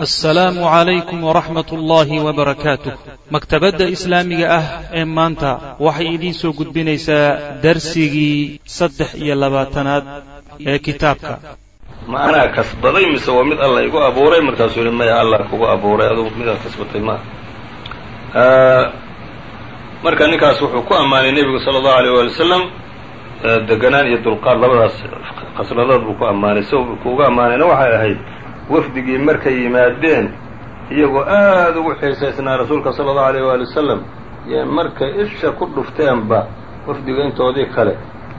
assalaamu calaykum waraxmat ullaahi wabarakaatuh maktabadda islaamiga ah ee maanta waxay idiin soo gudbinaysaa darsigii saddex iyo labaatanaad ee kitaabka. Ma kasbaday mise waa mid alla igu abuuray? Markaasuu yihi maya allah kugu abuuray adugu midaad kasbatay ma. Marka ninkaas wuxuu ku ammaanay nebigu sala allahu aleyh waali wasalam deganaan iyo dulqaad labadaas khasladood buu ku ammaanay. Si kuuga ammaanayna waxay ahayd wafdigii markay yimaadeen iyagoo aad ugu xiisaysnaa rasuulka sala allahu aleyh waali wasalam yee markay isha ku dhufteenba wafdiga intoodii kale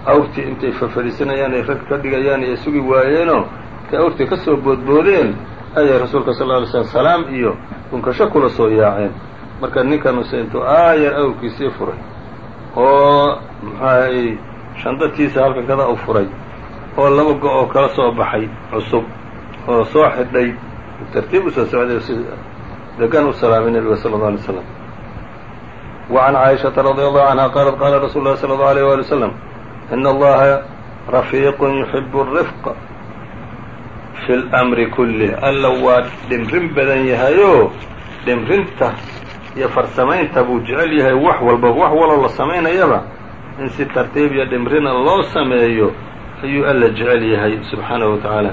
awrtii intay fafadhiisanayaan ay rag ka dhigayaan iyo sugi waayeenoo intay awrtii ka soo boodboodeen ayay rasuulka sal ly slm salaam iyo dhunkasho kula soo yaaceen. Marka ninkanuse intuu aayar awrkiisii furay oo muxuahay shandadkiisa halkan kada u furay oo laba go-oo kala soo baxay cusub oo soo xidhay tartiib usoo socday si degan u salaamay nebiga sala اlه alay slam وعn caaئiشhaةa radي allahu canha qaalat qaala rasuul اlahi slى اlه alيه wali wslam in allaha rafiiq yuxib الrifq fi اlأmri kulih alla waa dhimrin badan yahayoo dhimrinta iyo farsamaynta buu jecel yahay wax walba wax waloo la samaynayaba in si tartiib iyo dhimrina loo sameeyo ayuu alla jecel yahay subxaanaه wa tacaala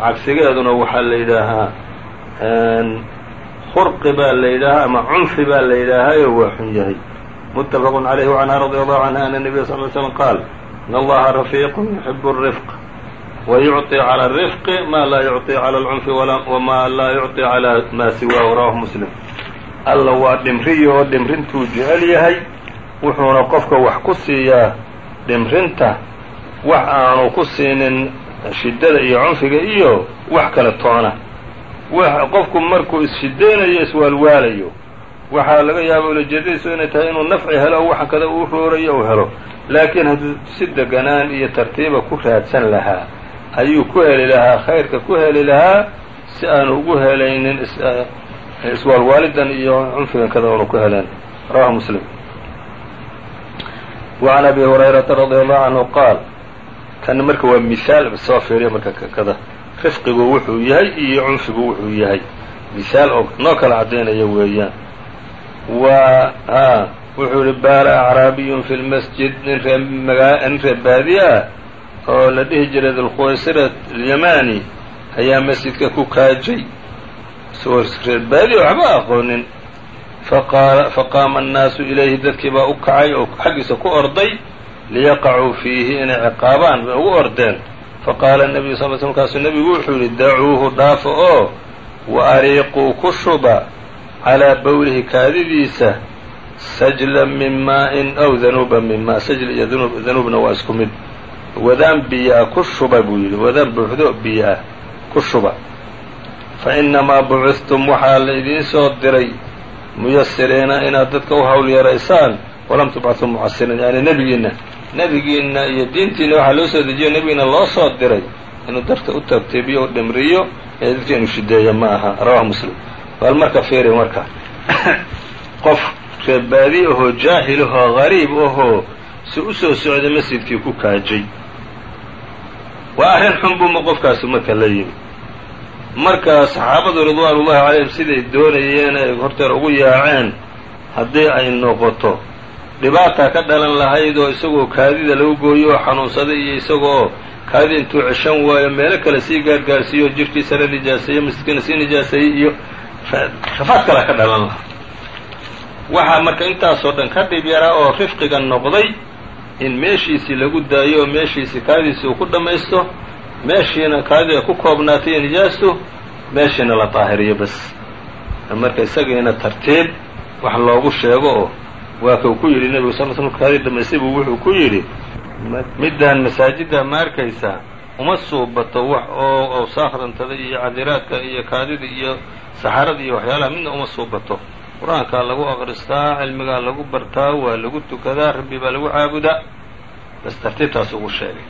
cagsigeeduna waxaa la yidhaahaa khurqi baa la yidhaahaa ama cunfi baa la yidhaahaayo waa xun yahay mutafaq عalayh وcanha radي allahu canha ana الnabiya sal ly slm qaal in allaha rafiiq yuxib الrifq ويعطي عlى الرفق ma laa يعطي عlى الcنف وma laa يعطي عlى ma siwaahu rawahu mslim alla waa dhimriyo oo dhimrintuu jecel yahay wuxuuna qofka wax ku siiyaa dhimrinta wax aanu ku siinin shidada iyo cunfiga iyo wax kale toona qofku markuu isshiddaynayo iswaalwaalayo waxaa laga yaaba ulajeedadiisu inay tahay inuu nafci helo o waxa kada uu roorayo u helo laakiin hadduu si deganaan iyo tartiiba ku raadsan lahaa ayuu ku heli lahaa khayrka ku heli lahaa si aanu ugu helaynin iswaalwaalidan iyo cunfigan kada oonu ku heleen rawahu muslim وعn abi hurayrata radي allahu canhu qaal kana marka waa mihaal soo fiiriya marka kada. Rifqigu wuxuu yahay iyo cunfigu wuxuu yahay. Mihaal oo noo kala caddaynaya weeyaan. Wa ha wuxuu yihi baala acraabiyun fi lmasjid nin ree magaa nin ree baadiye ah oo la dhihi jiray dulkhuwaysira alyamani ayaa masjidka ku kaajay. Isagoo reer baadiye waxba aqoonin. Faqaama annaasu ilayhi dadkii baa u kacay oo xaggiisa ku orday liyaqacuu fiihi inay ciqaabaan bay ugu ordeen. Faqaala nebiyu sal sl markaasuu nebigu wuxuu yidhi dacuuhu dhaafo oo wa ariiquu ku shuba calaa bowlihi kaadidiisa sajlan min maa'in aw danuuban min maa sajl iyo danuubna waa isku mid. Wadaan biyo-a ku shuba buu yidhi wadaan buuxdo biyo-ah ku shuba. Fa innamaa bucudtum waxaa la idiin soo diray muyasiriina inaad dadka u hawl yaraysaan walam tubcaduu mucasiriin yani nebigiinna nebigiinna iyo diintiina waxaa loo soo dejiyo nebigiina loo soo diray inuu darta u tartiibiyo u dhimriyo ee dadka inuu shideeyo ma aha. Rawahu muslim. Bal marka fiiri marka. Qof reebaadi ahoo jaahil ahoo gariib ahoo si u soo socday masjidkii ku kaajay. Waa arrin xun buma qofkaasu marka la yimi. Marka saxaabadu ridwaan ullahi calayhim siday doonayeen ay horteer ugu yaaceen haddii ay noqoto dhibaata ka dhalan lahayd oo isagoo kaadida lagu gooyo oo xanuunsaday iyo isagoo kaadida intuu ceshan waayo meelo kale sii gaargaarsiiyo jirhkiisana nijaaseeyo masjidkana sii nijaaseeyey iyo rafaad kale ka dhalan lahaa. Waxaa marka intaasoo dhan ka dhib yaraa oo rifqiga noqday in meeshiisii lagu daayo oo meeshiisii kaadidiisi uu ku dhammaysto meeshiina kaadida ku koobnaatay iyo nijaastu meeshiina la daahiriyo bas. Marka isagiina tartiib wax loogu sheego oo waa kau ku yidhi nebigu sal sl kaadii dhamaystay buu wuxuu ku yidhi middaan masaajidda ma arkaysaa uma suubato wax oo awsaakdantada iyo cadiraadka iyo kaadida iyo saxarada iyo waxyaalaha midna uma suubato qur'aankaa lagu aqristaa cilmigaa lagu bartaa waa lagu tukadaa rabbi baa lagu caabudaa. Bas tartiibtaas ugu sheegay.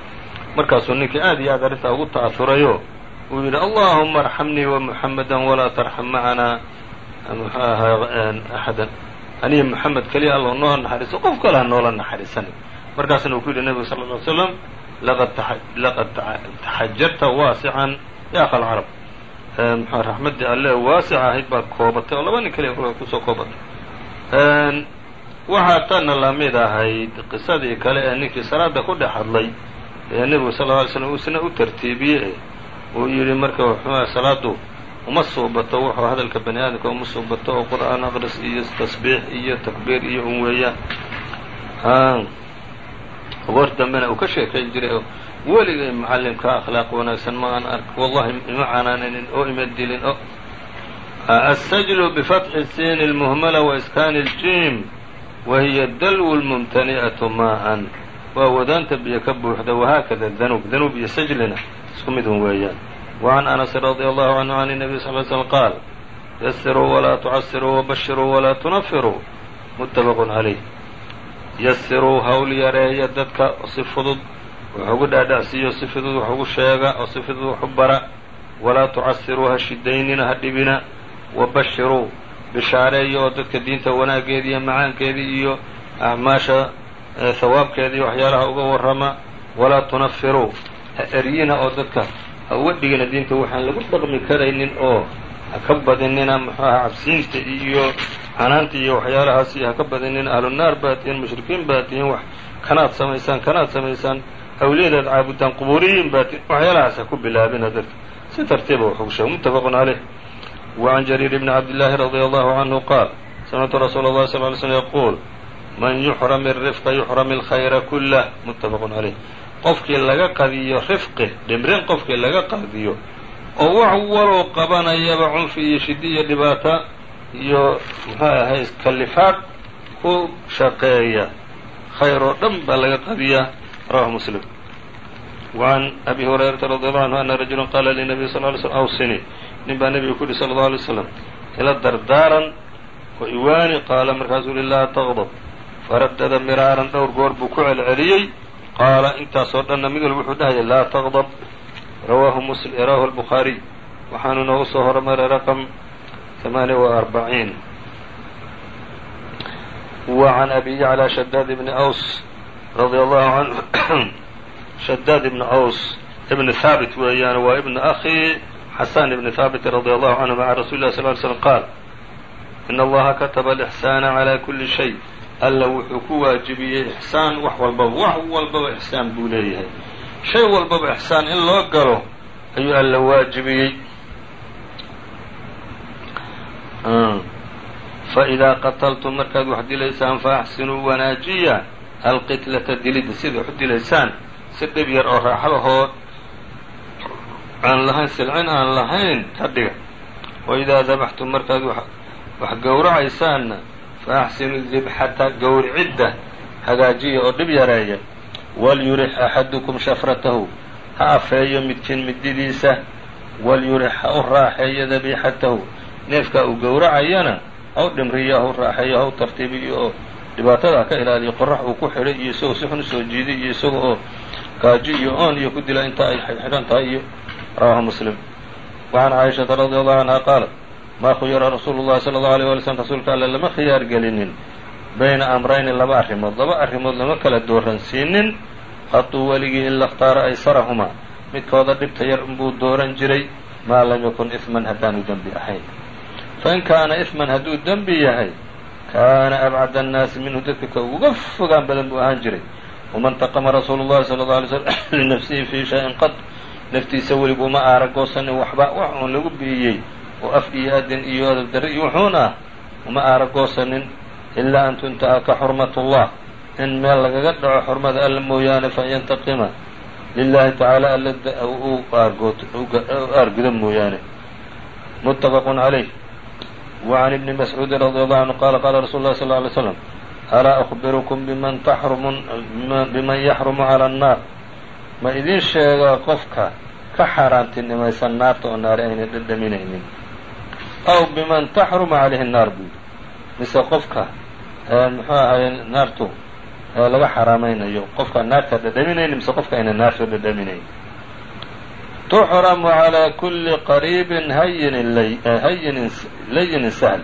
Markaasuu ninkii aad iyo aad arrintaa ugu ta'afurayo uu yidhi allahuma arxamnii wamuxamada walaa tarxam macanaa axadan aniga moxamed keliya allo noo naxariiso qof kale ha noola naxariisanin markaasna uu ku yidhi nebigu sala ll ly slam laqad taxajarta waasican ya akha alcarab mxua raxmaddii waasica ahayd baa koobatay oo laba nin keliya kolka ku soo koobatay waxaa tanna la mid ahayd qisadii kale ee ninkii salaada ku dhex hadlay ee nebigu sal alay slam uusna u tartiibiyey uu yidhi marka wuxuuha salaadu uma suubato wuxuu hadalka bani aadamka uma suubato oo qur'aan aqris iyo tasbiix iyo takbiir iyo un weeyaan. Goor dambena uu ka sheekayn jiray oo weligay macallimkaa akhlaaq wanaagsan ma aan ark wallahi ima canaananin oo ima dilin o asajlu bifatxi siin اlmuhmala waiskaani اljim wa hiya dalwu lmumtani'atu maa'an waa wadaanta biyo ka buuxda wahaakada danuub danuub iyo sajlina isku midun weeyaan. وعن أنس رضي الله عنه عن النبي صلى اه عليه وسلم قال يسروا ولا تعسروا وبشروا ولا تنفروا متفق عليه yasiruu hawl yareeya dadka si fudud wax ugu dhaadhacsiiyo si fudud wax ugu sheega oo si fudud wax u bara walaa tucasiruu ha shidaynina ha dhibina wabashiruu bishaareeya oo dadka diinta wanaaggeeda iyo macaankeedii iyo acmaasha hawaabkeeda iyo waxyaalaha uga warrama walaa tunafiruu ha eryina oo dadka wadhigana diinta waxaan lagu dhaqmi karaynin oo ha ka badinina muxuaha cabsiinta iyo canaanta iyo waxyaalahaas iyo ha ka badinin ahlunaar baad mushrikiin baad tihiin kanaad samaysaan kanaad samaysaan awliyadaad caabudaan qubuuriyiin baad tihiin waxyaalahaas ha ku bilaabina dadka si tartiiba ah waxugsha muttafaqun caleyh wacan jariir bni cabdillaahi radia allahu canhu qaal samictu rasuula allahi sal ly slm yaquul man yuxram irifqa yuxram alkhayra kullah muttafaqun caleyh qofkii laga qadiyo rifqi dhimrin qofkii laga qadiyo oo wax waloo qabanayaba cunfi iyo shidi iyo dhibaata iyo muxuu ahay kalifaad ku shaqeeya. Khayr oo dhan baa laga qadiyaa rawahu muslim. Wacan abi hurayrata radi allahu canhu ana rajulan qaala linabiy sal ly slm awsinii nin baa nebiga ku yihi sala allau alay slam ila dardaaran oo iwaani qaala markaasuu lilah taqdab faradada miraaran dhowr goor buu ku celceliyey qaala intaasoo dhanna mid walba wuxuu dhahaya laa tغضب rawaahu الbخaariي waxaanu noogu soo hormaray rqم ثمaaنiya وأربعيiن وعn أbي يعلى شداد بن أوس رضي الله عنه شداد بن أوس بن ثابت weeyaan waa بن أخي xسان بن ثابت رضي الله عنه mع رsuل الله صل ل سلم qاal إن اllaha katba الإحساana عlى kuli شhay alla wuxuu ku waajibiyey ixsaan wax walbaba wax walbaba ixsaan buu leeyahay. Shay walbaba ixsaan in loo galo ayuu alla waajibiyey. Hm. Faidaa qataltum markaad wax dilaysaan faaxsinuu wanaajiya alqitlata dilidda sida wax u dilaysaan si dhib yar oo raaxlahoo aan lahayn silcin aan lahayn ka dhiga. Waidaa dabaxtum markaad wax gowracaysaan faaxsinu dibxata gowricidda hagaajiya oo dhib yareeya walyurix axadukum shafratahu ha afeeyo midkiin mididiisa walyurix ha u raaxeeyo dabiixatahu neefkaa uu gowracayana ha u dhimriyo ha u raaxeeyo ha u tartiibiyo oo dhibaatada ha ka ilaaliyo qorax uu ku xidhay iyo isagoo si xun u soo jiiday iyo isaga oo gaajo iyo oon iyo ku dila intaa ay xidhan tahay iyo rawaahu muslim wacan caishata radi allahu canha maa khuyira rasuulu llahi sala allau alay wali slm rasuulka alle lama khiyaar gelinin. Bayna amrayni laba arrimood laba arrimood lama kala dooransiinin hadduu weligii in lakhtaara aysarahumaa midkooda dhibta yar inbuu dooran jiray. Maa lam yakun ifman haddaanu dembi ahayn. Fain kaana ifman hadduu dembi yahay kaana abcad annaasi minhu dadka ka uga fogaan badan buu ahaan jiray. Waman taqama rasuulu llahi sala allau alay slam linafsihi fii shayin qad naftiisa weliguu ma aaragoosanin waxba wax uun lagu bi'iyey oo af iyo adin iyo adab iyo wuxuun ah uma aaragoosanin ilaa an tunta-aka xurmat ullah in meel lagaga dhaco xurmada alla mooyaane fanyantaqima lilahi tacaala alla u aargudo mooyaane. Muttafaqun calayh. Wacan ibni mascuudin radi allahu canhu qaala qaala rasuulu llahi sal lla alay slam alaa akhbirukum biman taxrumu biman yaxrumu cala annaar? Ma idiin sheegaa qofka ka xaaraantinimaysan naarta oo naari ayna dhadhaminaynin aw biman taxruma calayhi naar buu yidhi mise qofka muxuu ahaye naartu laga xaraamaynayo qofka naarta dhadhaminaynin mise qofka ayna naarta dhadhaminayn tuxramu calىa kuli qariibin hayinin hayinin layinin sahl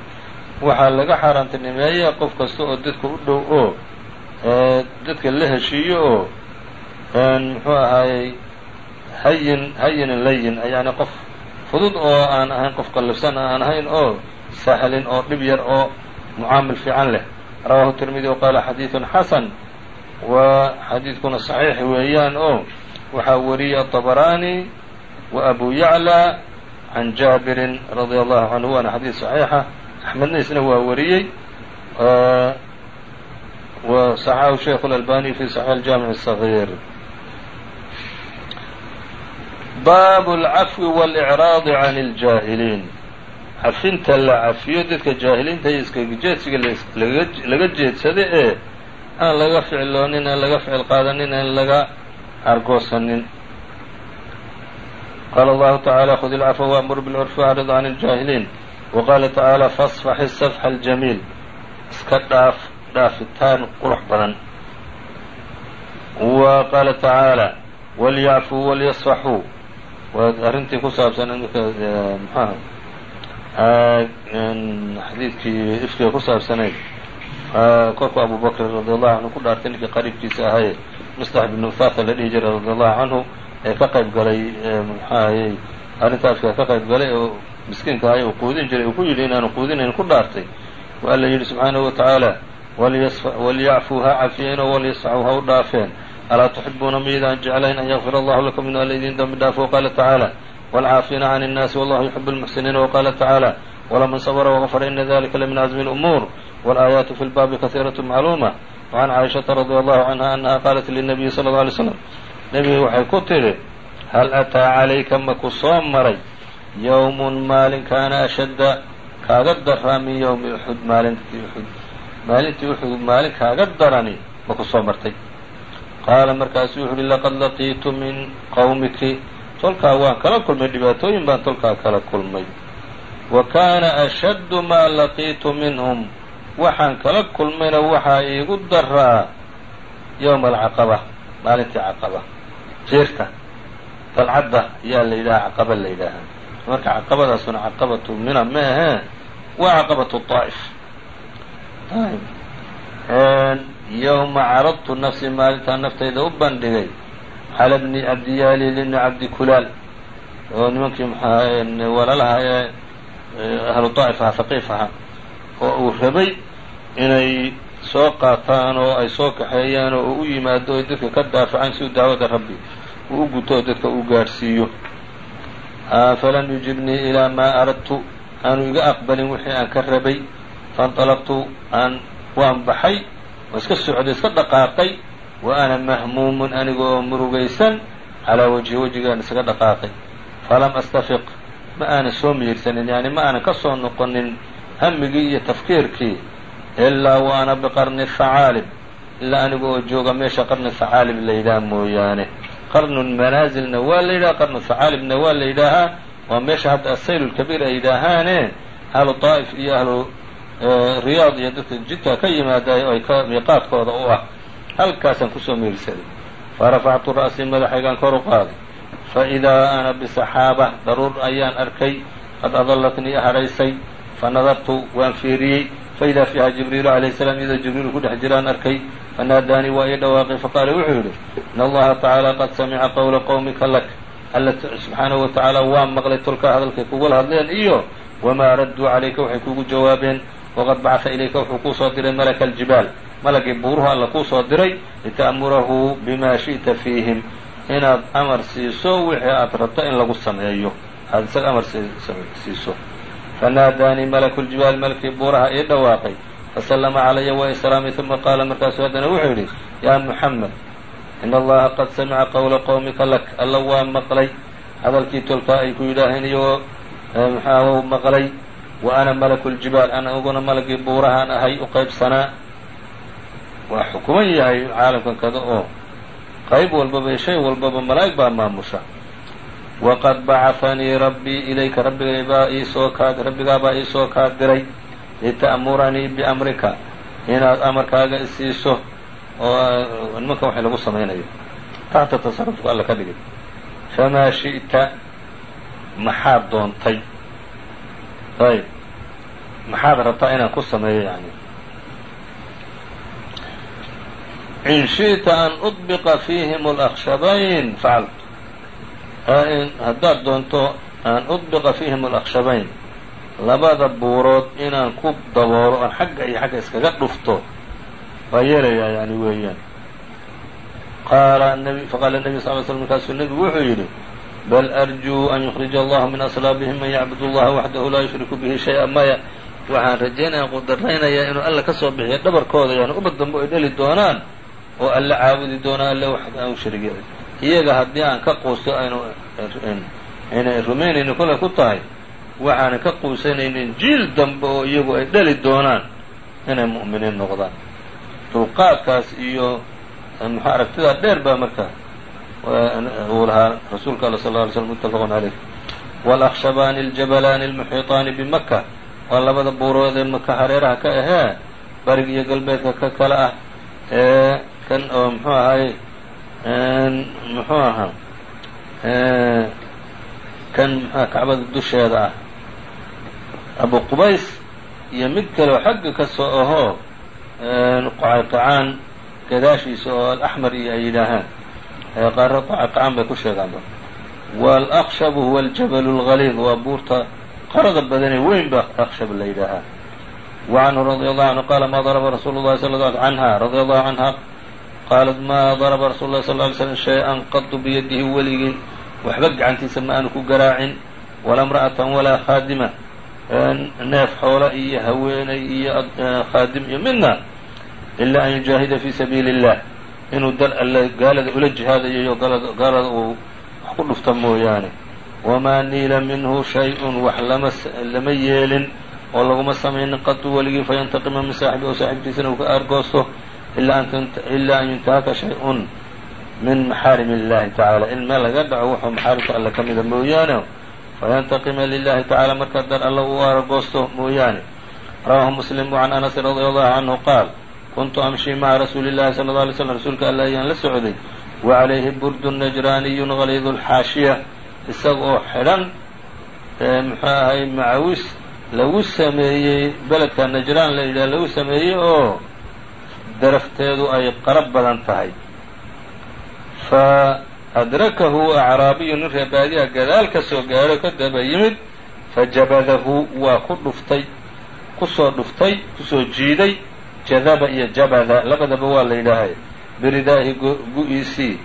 waxaa laga xaaraantinimeeya qof kasta oo dadka u dhow oo dadka la heshiiyo oo muxuu ahaayey hayin hayinin layin yani qof fudud oo aan ahayn qof qallifsan aan ahayn oo sahlin oo dhib yar oo mucaamil fiican leh rawahu tirmidi waqaala xadiidun xasan wa xadiidkuna صaxiix weeyaan oo waxaa wariyey aطabaraani wa abu yaclى can jaabirin radia allahu canhu waana xadiid صaxiixa axmedna isna waa wariyey wa صaxaxu sheikh اlalbani fi صaxiix اljamiع الصغيir baabu alcafwi walicraadi can iljaahiliin cafinta la cafiyo dadka jaahiliinta iyo iskajeedsiga laga jeedsada ee aan laga ficiloonin aan laga ficil qaadanin aan laga argoosanin qaala allahu tacaala khud ilcafwa waamur bilcurfi wacrid can iljaahiliin wa qaala tacaala faasfaxi safxa aljamiil iska dhaaf dhaafitaan qurux badan wa qaala tacaala walyacfuu walyasfaxuu waa ku saabsan mxuha xadiidkii ifkiga ku saabsanayd korku abu bakr radi allahu canhu ku dhaartay ninkii qariibkiisa ahaye mustax ibnu uthatha la dhihi jiray radi allahu canhu ee ka qayb galay mxuahayey arrinta ka qayb galay oo miskiinka ahay uu quudin jiray uu ku yidhi inaanu quudinayn ku dhaartay. Wa alla yidhi subxaanahu wa tacaala walyacfuu ha cafiyeen oo walyasfaxuu ha u dhaafeen alaa tuxibuuna miydaan jeclayn an yakfir allahu lakum inuu alla idin dambi dhaafo waqaala tacaala wاlcaafiina can الnaasi wallahu yuxib اlmuxsiniina waqaala tacaala wlaman sabra wغafara ina dalika lamin cazmi اlأmuur wاlآaayaatu fi lbaabi kahiiraة macluuma وcan caaishaةa radi allahu canha anaha qaalat lلnabiyi salى اlه alay slam nebigu waxay ku tidhi hal ataa calayka maku soo maray yowmun maalin kaana ashadda kaaga daraa min ywmi uxud maalintii uxud maalintii uxud maalin kaaga darani maku soo martay qaala markaasu wuxu uhi laqad laqiitu min qowmiki tolkaa waan kala kulmay dhibaatooyin baan tolkaa kala kulmay. Wa kaana ashaddu maa laqiitu minhum. Waxaan kala kulmayna waxaa iigu daraa yowma alcaqaba maalintii caqaba. Jeerka dalcadda ayaa la yidhaha caqaba la yidhaahaa marka caqabadaasuna caqabatu mina ma ahee waa caqabatu daa'if yowma caradtu nafsi maalintaa naftayda u bandhigay cala bni cabdiyaali libni cabdi kulaal oo nimankii mxuaha walaalaha ee ahlu daa'if ahaa haqiif ahaa oo uu rabay inay soo qaataan oo ay soo kaxeeyaan oo u yimaado oy dadka ka daafacaan si uu daawada rabbi uu u guto oo dadka uu gaadhsiiyo falam yujibnii ilaa maa aradtu aanu iga aqbalin wixii aan ka rabay fainطalaqtu aan waan baxay oo iska socday iska dhaqaaqay wa ana mahmuumun aniga oo murugaysan calaa wajhi wejigaan isaga dhaqaaqay. Falam astafiq ma aanan soo miirsanin yani ma aanan ka soo noqonin hamigii iyo tafkiirkii ilaa wa ana biqarni hacaalib ilaa aniga oo jooga meesha qarni hacaalib la yidhaha mooyaane. Qarnu manaasilna waa la yidhaha qarnu hacaalibna waa la yidhaahaa waa meesha hadda asayl lkabiir ay yidhaahaane ahlu daa'if iyo ahlu riyaad iyo dadka jidka ka yimaadaay ay ka miiqaadkooda u ah halkaasaan ku soo miirsaday farafactu ra'sii madaxaygaan kor u qaaday. Faidaa ana bisaxaaba daruur ayaan arkay. Qad adalatnii hadhaysay fanadartu waan fiiriyey. Faidaa fiiha jibriilu calayh salaam iyadoo jibriil ku dhex jiraan arkay fanaadaanii waa ii dhawaaqay. Faqaala wuxuu yidhi in allaha tacaala qad samica qowla qowmika lak. Alla subxaanahu wa tacaala waa maqlay tolkaa hadalkay kugula hadleen iyo wamaa radduu calayka waxay kugu jawaabeen waqad bacata ilayka wuxuu kuu soo diray malaka aljibaal. Malagii buuruhu alla kuu soo diray lita'murahu bima shi'ta fiihim. Inaad amar siiso wixii aad rabto in lagu sameeyo. Aad isaga amar siiso. Fanaadaanii malaku ljibaal malkii buuraha ii dhawaaqay. Fasallama calaya wa islaamii uma qaala markaasu haddana wuxuu yidhi yaa muxamed in allaha qad samica qowla qowmika lak. Alla waa maqlay. Hadalkii tolkaa ay ku yidhaaheen iyagoo maxaa maqlay wa ana malaku ljibaal aniguna malagii buurahaan ahay u qaybsanaa. Waa xukuman yahay caalamkan kada oo qayb walbaba iyo shay walbaba malaa'ig baa maamusha. Waqad bacahanii rabbii ilayka rabbigaybaa iisoo kaa rabbigaabaa iisoo kaa diray lita'muranii biamrika inaad amarkaaga isiiso oo nimankan waxay lagu samaynayo. Taxta tasarufka alla ka dhigay. Famaa shi'ta maxaad doontay ayb maxaad rabtaa inaan ku sameeyo yani in shiئta an uطbiqa fiihim اlأkshabayn facaltu haddaad doonto an udbiqa fiihim alakshabayn labada buurood inaan ku daboolo aan xagga iyo xagga iskaga dhufto waa yeelayaa yani weeyaan qaala faqaala nebi sal ly slm markaasuu nebigu wuxuu yidhi bal arjuu an yukhrija allahu min aslaabihim man yacbud allaha waxdahu laa yushriku bihi shay-a maya waxaan rajaynaya qudaraynayaa inuu alla ka soo bixiyo dhabarkooda yani ubad dambe ay dheli doonaan oo alle caabudi doonaan alle wax aan u sharigy iyaga haddii aan ka quusto aynu aynay rumaynayni kolay ku tahay waxaanan ka quusanaynin jiil dambe oo iyagu ay dhali doonaan inay mu'miniin noqdaan dulqaadkaas iyo muxuu aragtidaa dheer baa marka uu lahaa rasuulka alla sal lla alay slm muttafaqun caleyh walakhshabaani aljabalaani almuxiitaani bimaka waa labada buurood ee maka hareeraha ka ahee barig iyo galbeedka ka kale ah. Ee kan oo muxuu ahay muxuu ahaa kan mxua kacbada dusheeda ah. Abu qubays iyo mid kale oo xagga ka soo ahoo qacaqacaan gadaashiisa oo alaxmar iyo ay yidhaahaan qaaro qacaqacaan bay ku sheegaanba walakshabu huwa aljabalu اlgaliid waa buurta qarada badanee weyn baa akshab la yidhaahaa wa canhu radia allahu canhu qaala ma daraba rasuulu llahi sal canha radia allahu canha qaalat ma daraba rasul lah sal ly slm shay-an qadu biyadihi weligii waxba gacantiisa ma aanu ku garaacin walaa imra'atan walaa khaadima. Neef xoola iyo haweeney iyo khaadim iyo midna ilaa an yujaahida fii sabiili اllah inuu dar alle gaalada ula jihaadayo iyo gaalada uu wax ku dhufta mooyaane. Wamaa niila minhu shay-un wax lama yeelin oo laguma samaynin qadu weligii fayantaqima min saaxibi oo saaxibkiisana uu ka aargoosto ilaa an yuntahaka shay-un min maxaarim اllahi tacaala. In meel laga dhaco wuxuu maxaarimka alle ka mida mooyaane. Fayantaqima lilahi tacala markaa dar alla uu aargoosto mooyaane. Rawahu muslim can anasin radi allahu canhu qaal kuntu amshi maca rasuuli llahi sala اla alay slm rasuulka alla ayaan la socday wa calayhi burdu najraaniyun galiidu lxaashiya isaga oo xidhan muxuu ahay macawis lagu sameeyey beledka najraan la yidhaha lagu sameeyey oo darafteedu ay qarab badan tahay fa adrakahu acraabiyu nin reebaadiha gadaal ka soo gaadho ka daba yimid fajabadahu waa ku dhuftay ku soo dhuftay ku soo jiiday jadaba iyo jabada labadaba waa la yidhaahay. Biridaahi gu-iisii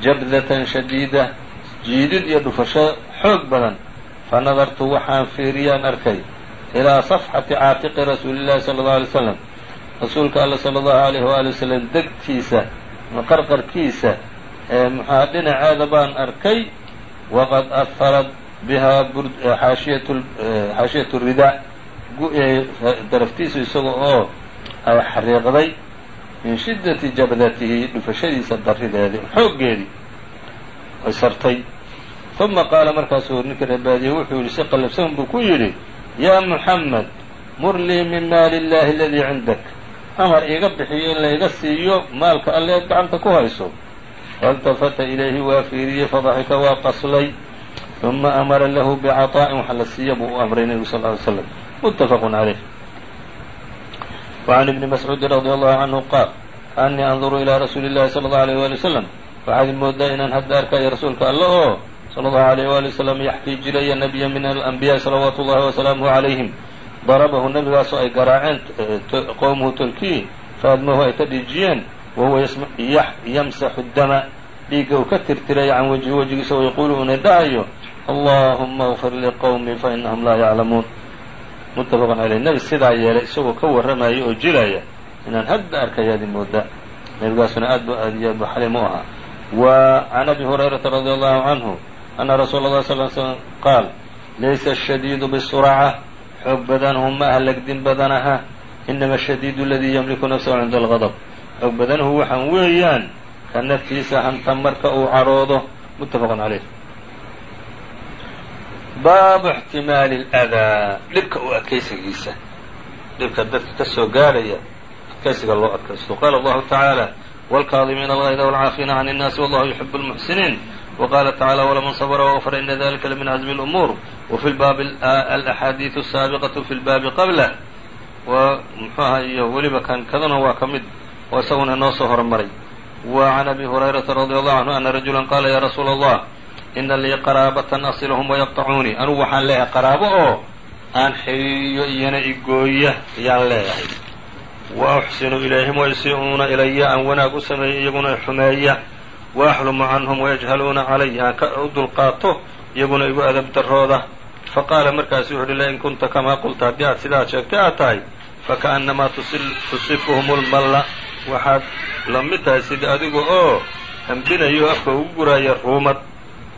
jabdatan shadiida jiidid iyo dhufasho xoog badan. Fa nadartu waxaan fiiriyaan arkay ilaa safxati caatiqi rasuuli llahi sala allau alay slam rasuulka alla sala allahu alayh waali wasalam degtiisa qarqarkiisa ee muxaa dhinaceeda baan arkay waqad aharad bihaa xaashiyatu ridaa daraftiisu isaga oo ay xariiqday min shiddati jabdatihi dhufashadiisa darideedii xooggeedii ay sartay. Uma qaala markaasuu ninka reebaadiye wuxuu yihi si qallabsan buu ku yidhi yaa muxamed mur lii min maali illahi aladii cindak. Amar iiga bixiyo in layga siiyo maalka alle eed gacanta ku hayso. Faاltafata ilayhi waa fiiriyey fadaxika waa qaslay. Uma amara lahu bcaطaa'in waxa la siiya buu u amray nebigu sal ly slam mutafaq caleyh وعn ibni mascuudi radi allahu canhu qaal kaanii anduru ilىa rasuuli اllahi salى اllahu alيyh wali wslam waxaad moodaa inaan hadda arkayo rasuulka alle oo salى اllahu alيyh wali wslam yaxkii jiraya nabya min alanbiyaءi salawaatu اllahi wasalaamuhu عalayhim darabahu nebigaasoo ay garaaceen qowmuhu tolkii faadmahu ay ka dhiijiyeen wahuwa yamsaxu dama dhiigga uu ka tirtiray can wajhi wejigiisa wayaquulu una dhahayo allahuma اغfir liqowmii fainahum laa yaclamuun muttafaqun caleyh nebi sidaa yeelay isagoo ka warramaya oo jilaya inaan hadda arkayaadi mooda nebigaasuna aad aad iyo aad bu u ahaa wa can abi hurayrata radi allahu canhu ana rasuula اlah sal slm qaal laysa ashadiidu bisurca xoog badanhu ma ah legdin badanaha inama ashadiidu aladii yamliku nafsahu cinda algadb xoog badanuhu waxaan weeyaan ka naftiisa hanta marka uu cadhoodo muttafaqun caleyh baabu ixtimaali اlأdaa dhibka u adkaysigiisa dhibka dadka ka soo gaadhaya adkaysiga loo adkaysto qaala allahu tacaala wاlkaadimiina alغayda wاlcaafiina can الnaasi wallahu yuxib اlmuxsiniin وqala tacaalى wlaman sabra wغfra ina dalika lamin cزmi اlأmuur wfi lbaabi alaxaadiiثu الsaabiqaةu fi lbaabi qablah w mxuaha iyo weliba kan kadana waa ka mid oo isaguna inoo soo hormaray wa can abi hurayrata radi allahu canhu ana rajula qaala ya rasuula allah ina lii qaraabatan asilahum wayaqطacuunii anugu waxaan leeyahay qaraabo oo aan xiriiriyo iyana igooya ayaan leeyahay wa uxsinu ilayhim waysii'uuna ilaya aan wanaag u sameeyo iyaguna xumeeya wa axlumu canhum wayajhaluuna calay aan ka u dulqaato iyaguna igu adab darooda faqaala markaasu wuxu uhi lain kunta kamaa qulta haddii aad sidaad sheegtay aad tahay fakaأnnamaa tusifuhum lmalla waxaad la mid tahay sidii adiga oo hambinayo afka ugu guraaya ruumad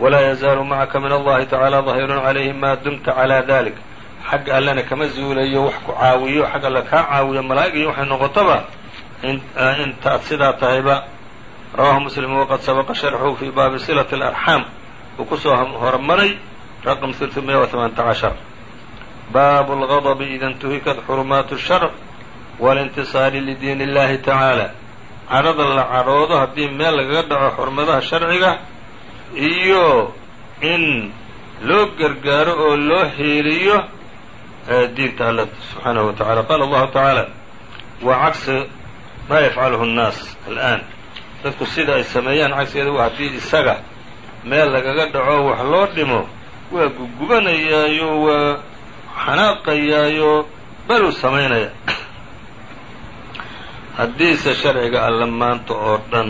walaa yazaalu macaka min allahi tacaala dahirun calayhi maa dumta calaa dalik xag allena kama zuulayo wax ku caawiyo xag alle kaa caawiyo malaa'ig iyo waxay noqotaba intaad sidaa tahayba rawahu muslim waqad sabaqa sharxuu fii baabi silati alarxaam uu ku soo hormaray raqam baabu lgadabi ida intuhikat xurumaatu sharc walintisaari lidiin illahi tacaala cadhada la cadhoodo haddii meel lagaga dhaco xurmadaha sharciga iyo in loo gargaaro oo loo hiiliyo diinta alla subxaanaه wa taعala qala allahu taعaalى wa cagsi ma yafcalhu الnaas alآn dadku sida ay sameeyaan cagsigeeda haddii isaga meel lagaga dhaco wax loo dhimo waa gugubanayaayo waa xanaaqayaayo baluu samaynaya haddiise sharciga alle maanta oo dhan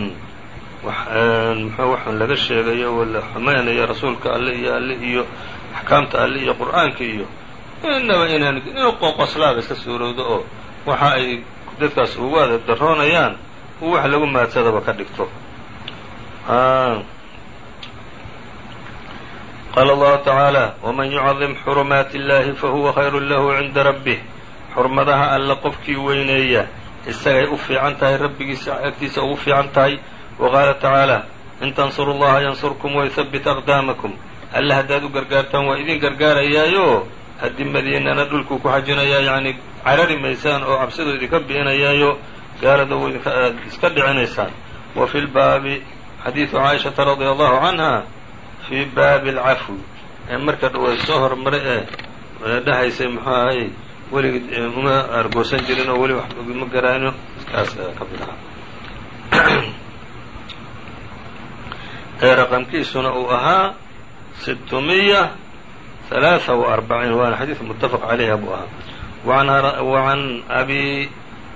waxun laga sheegayo la xumaynayo rasuulka alle iyo alle iyo axkaamta alle iyo qur'aanka iyo inaba inaan inuu qoqoslaaba iska suurowdo oo waxa ay dadkaas ugu adab daroonayaan uu wax lagu maadsadaba ka dhigto. Qaala allahu tacaala waman yucadim xurumaati illahi fahuwa khayru lahu cinda rabbih. Xurmadaha alle qofkii weyneeya isagay u fiican tahay rabbigiisa agtiisa ugu fiican tahay wa qaala tacaala in tansuru llaha yansurkum wayhabbit aqdaamakum alle haddaad u gargaartaan waa idin gargaarayaayo adimadiinana dhulkuu ku xajinayaa yacni carari maysaan oo cabsiduu idinka bi'inayaayo gaalada u idinka iska dhicinaysaan wa fi lbaabi xadiidu caaishata radia allahu canha fii baabi alcafwi ee marka way soo hormaray ee dhahaysay muxuu ahay weligii uma argoosan jirin oo weli wax garaano kaas ka ahaa ee raqamkiisuna uu ahaa sitmiya ثaلaaثa وarbaciin waana xadiid mutafaq عalayha buu ahaa وعan abi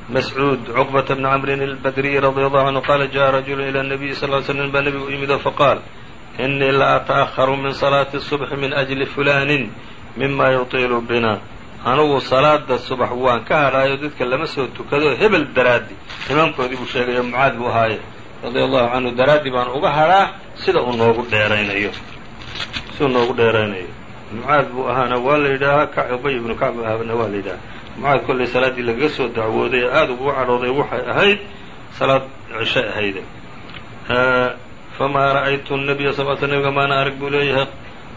mascuud cqبة بn cmri الbdriي radي الlه عanهu qala jaءa rajul ilى النabiyi sl ly slm baa nebigu u yimid oo faqaal inii la ata'aharu min salaati الصubحi min أjli fulani mima yuطilu bina anugu salaada subax waan ka hadhaayo dadka lama soo tukado hebel daraaddi imaamkoodii buu sheegayo mucaad buu ahaaye radia allahu canhu daraaddi baan uga hadhaa sida uu noogu dheeraynayo. Siduu noogu dheeraynayo. Mucaad buu ahaana waa la yidhaahaa ubay ibnu kacb ahaana waa la yidhaha mucaad kollay salaaddii lagaga soo dacwooday ee aada ugu cadhooday waxay ahayd salaad cishe ahayde famaa ra'aytu nabiya sal sl nabiga maana arag buu leeyahay.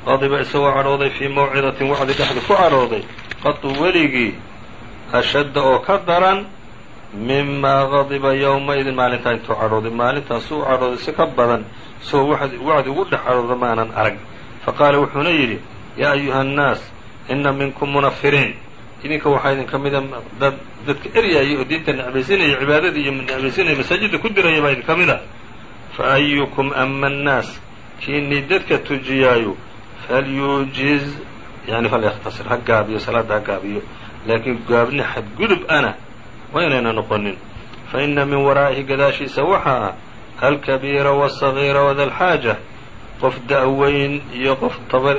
Qadiba isagoo cadhooday fii mawcidatin wacdi dhexda ku cadhooday qatu weligii ashadda oo ka daran mimaa qadiba yowma-idin maalintaa intuu cadhooday maalintaas uu cadhooday si ka badan isagoo wacdi ugu dhex cadhooda maanan arag faqaala wuxuuna yidhi yaa ayuha annaas inna minkum munafiriin idinka waxaa idinka mida dad dadka eryaaya oo diinta necbaysinaya cibaadada iyo necbaysinaya masaajidda ku diraya baa idinka mid a fa ayukum ama annaas kiinii dadka tujiyaayo falyuujiz yani falykhtasir ha gaabiyo salaada ha gaabiyo laakiin gaabni xadgudub ana waa inayna noqonin. Fa ina min waraa'ihi gadaashiisa waxaa ah alkabiira wاsagiira wadalxaaja qof da-weyn iyo qof tabar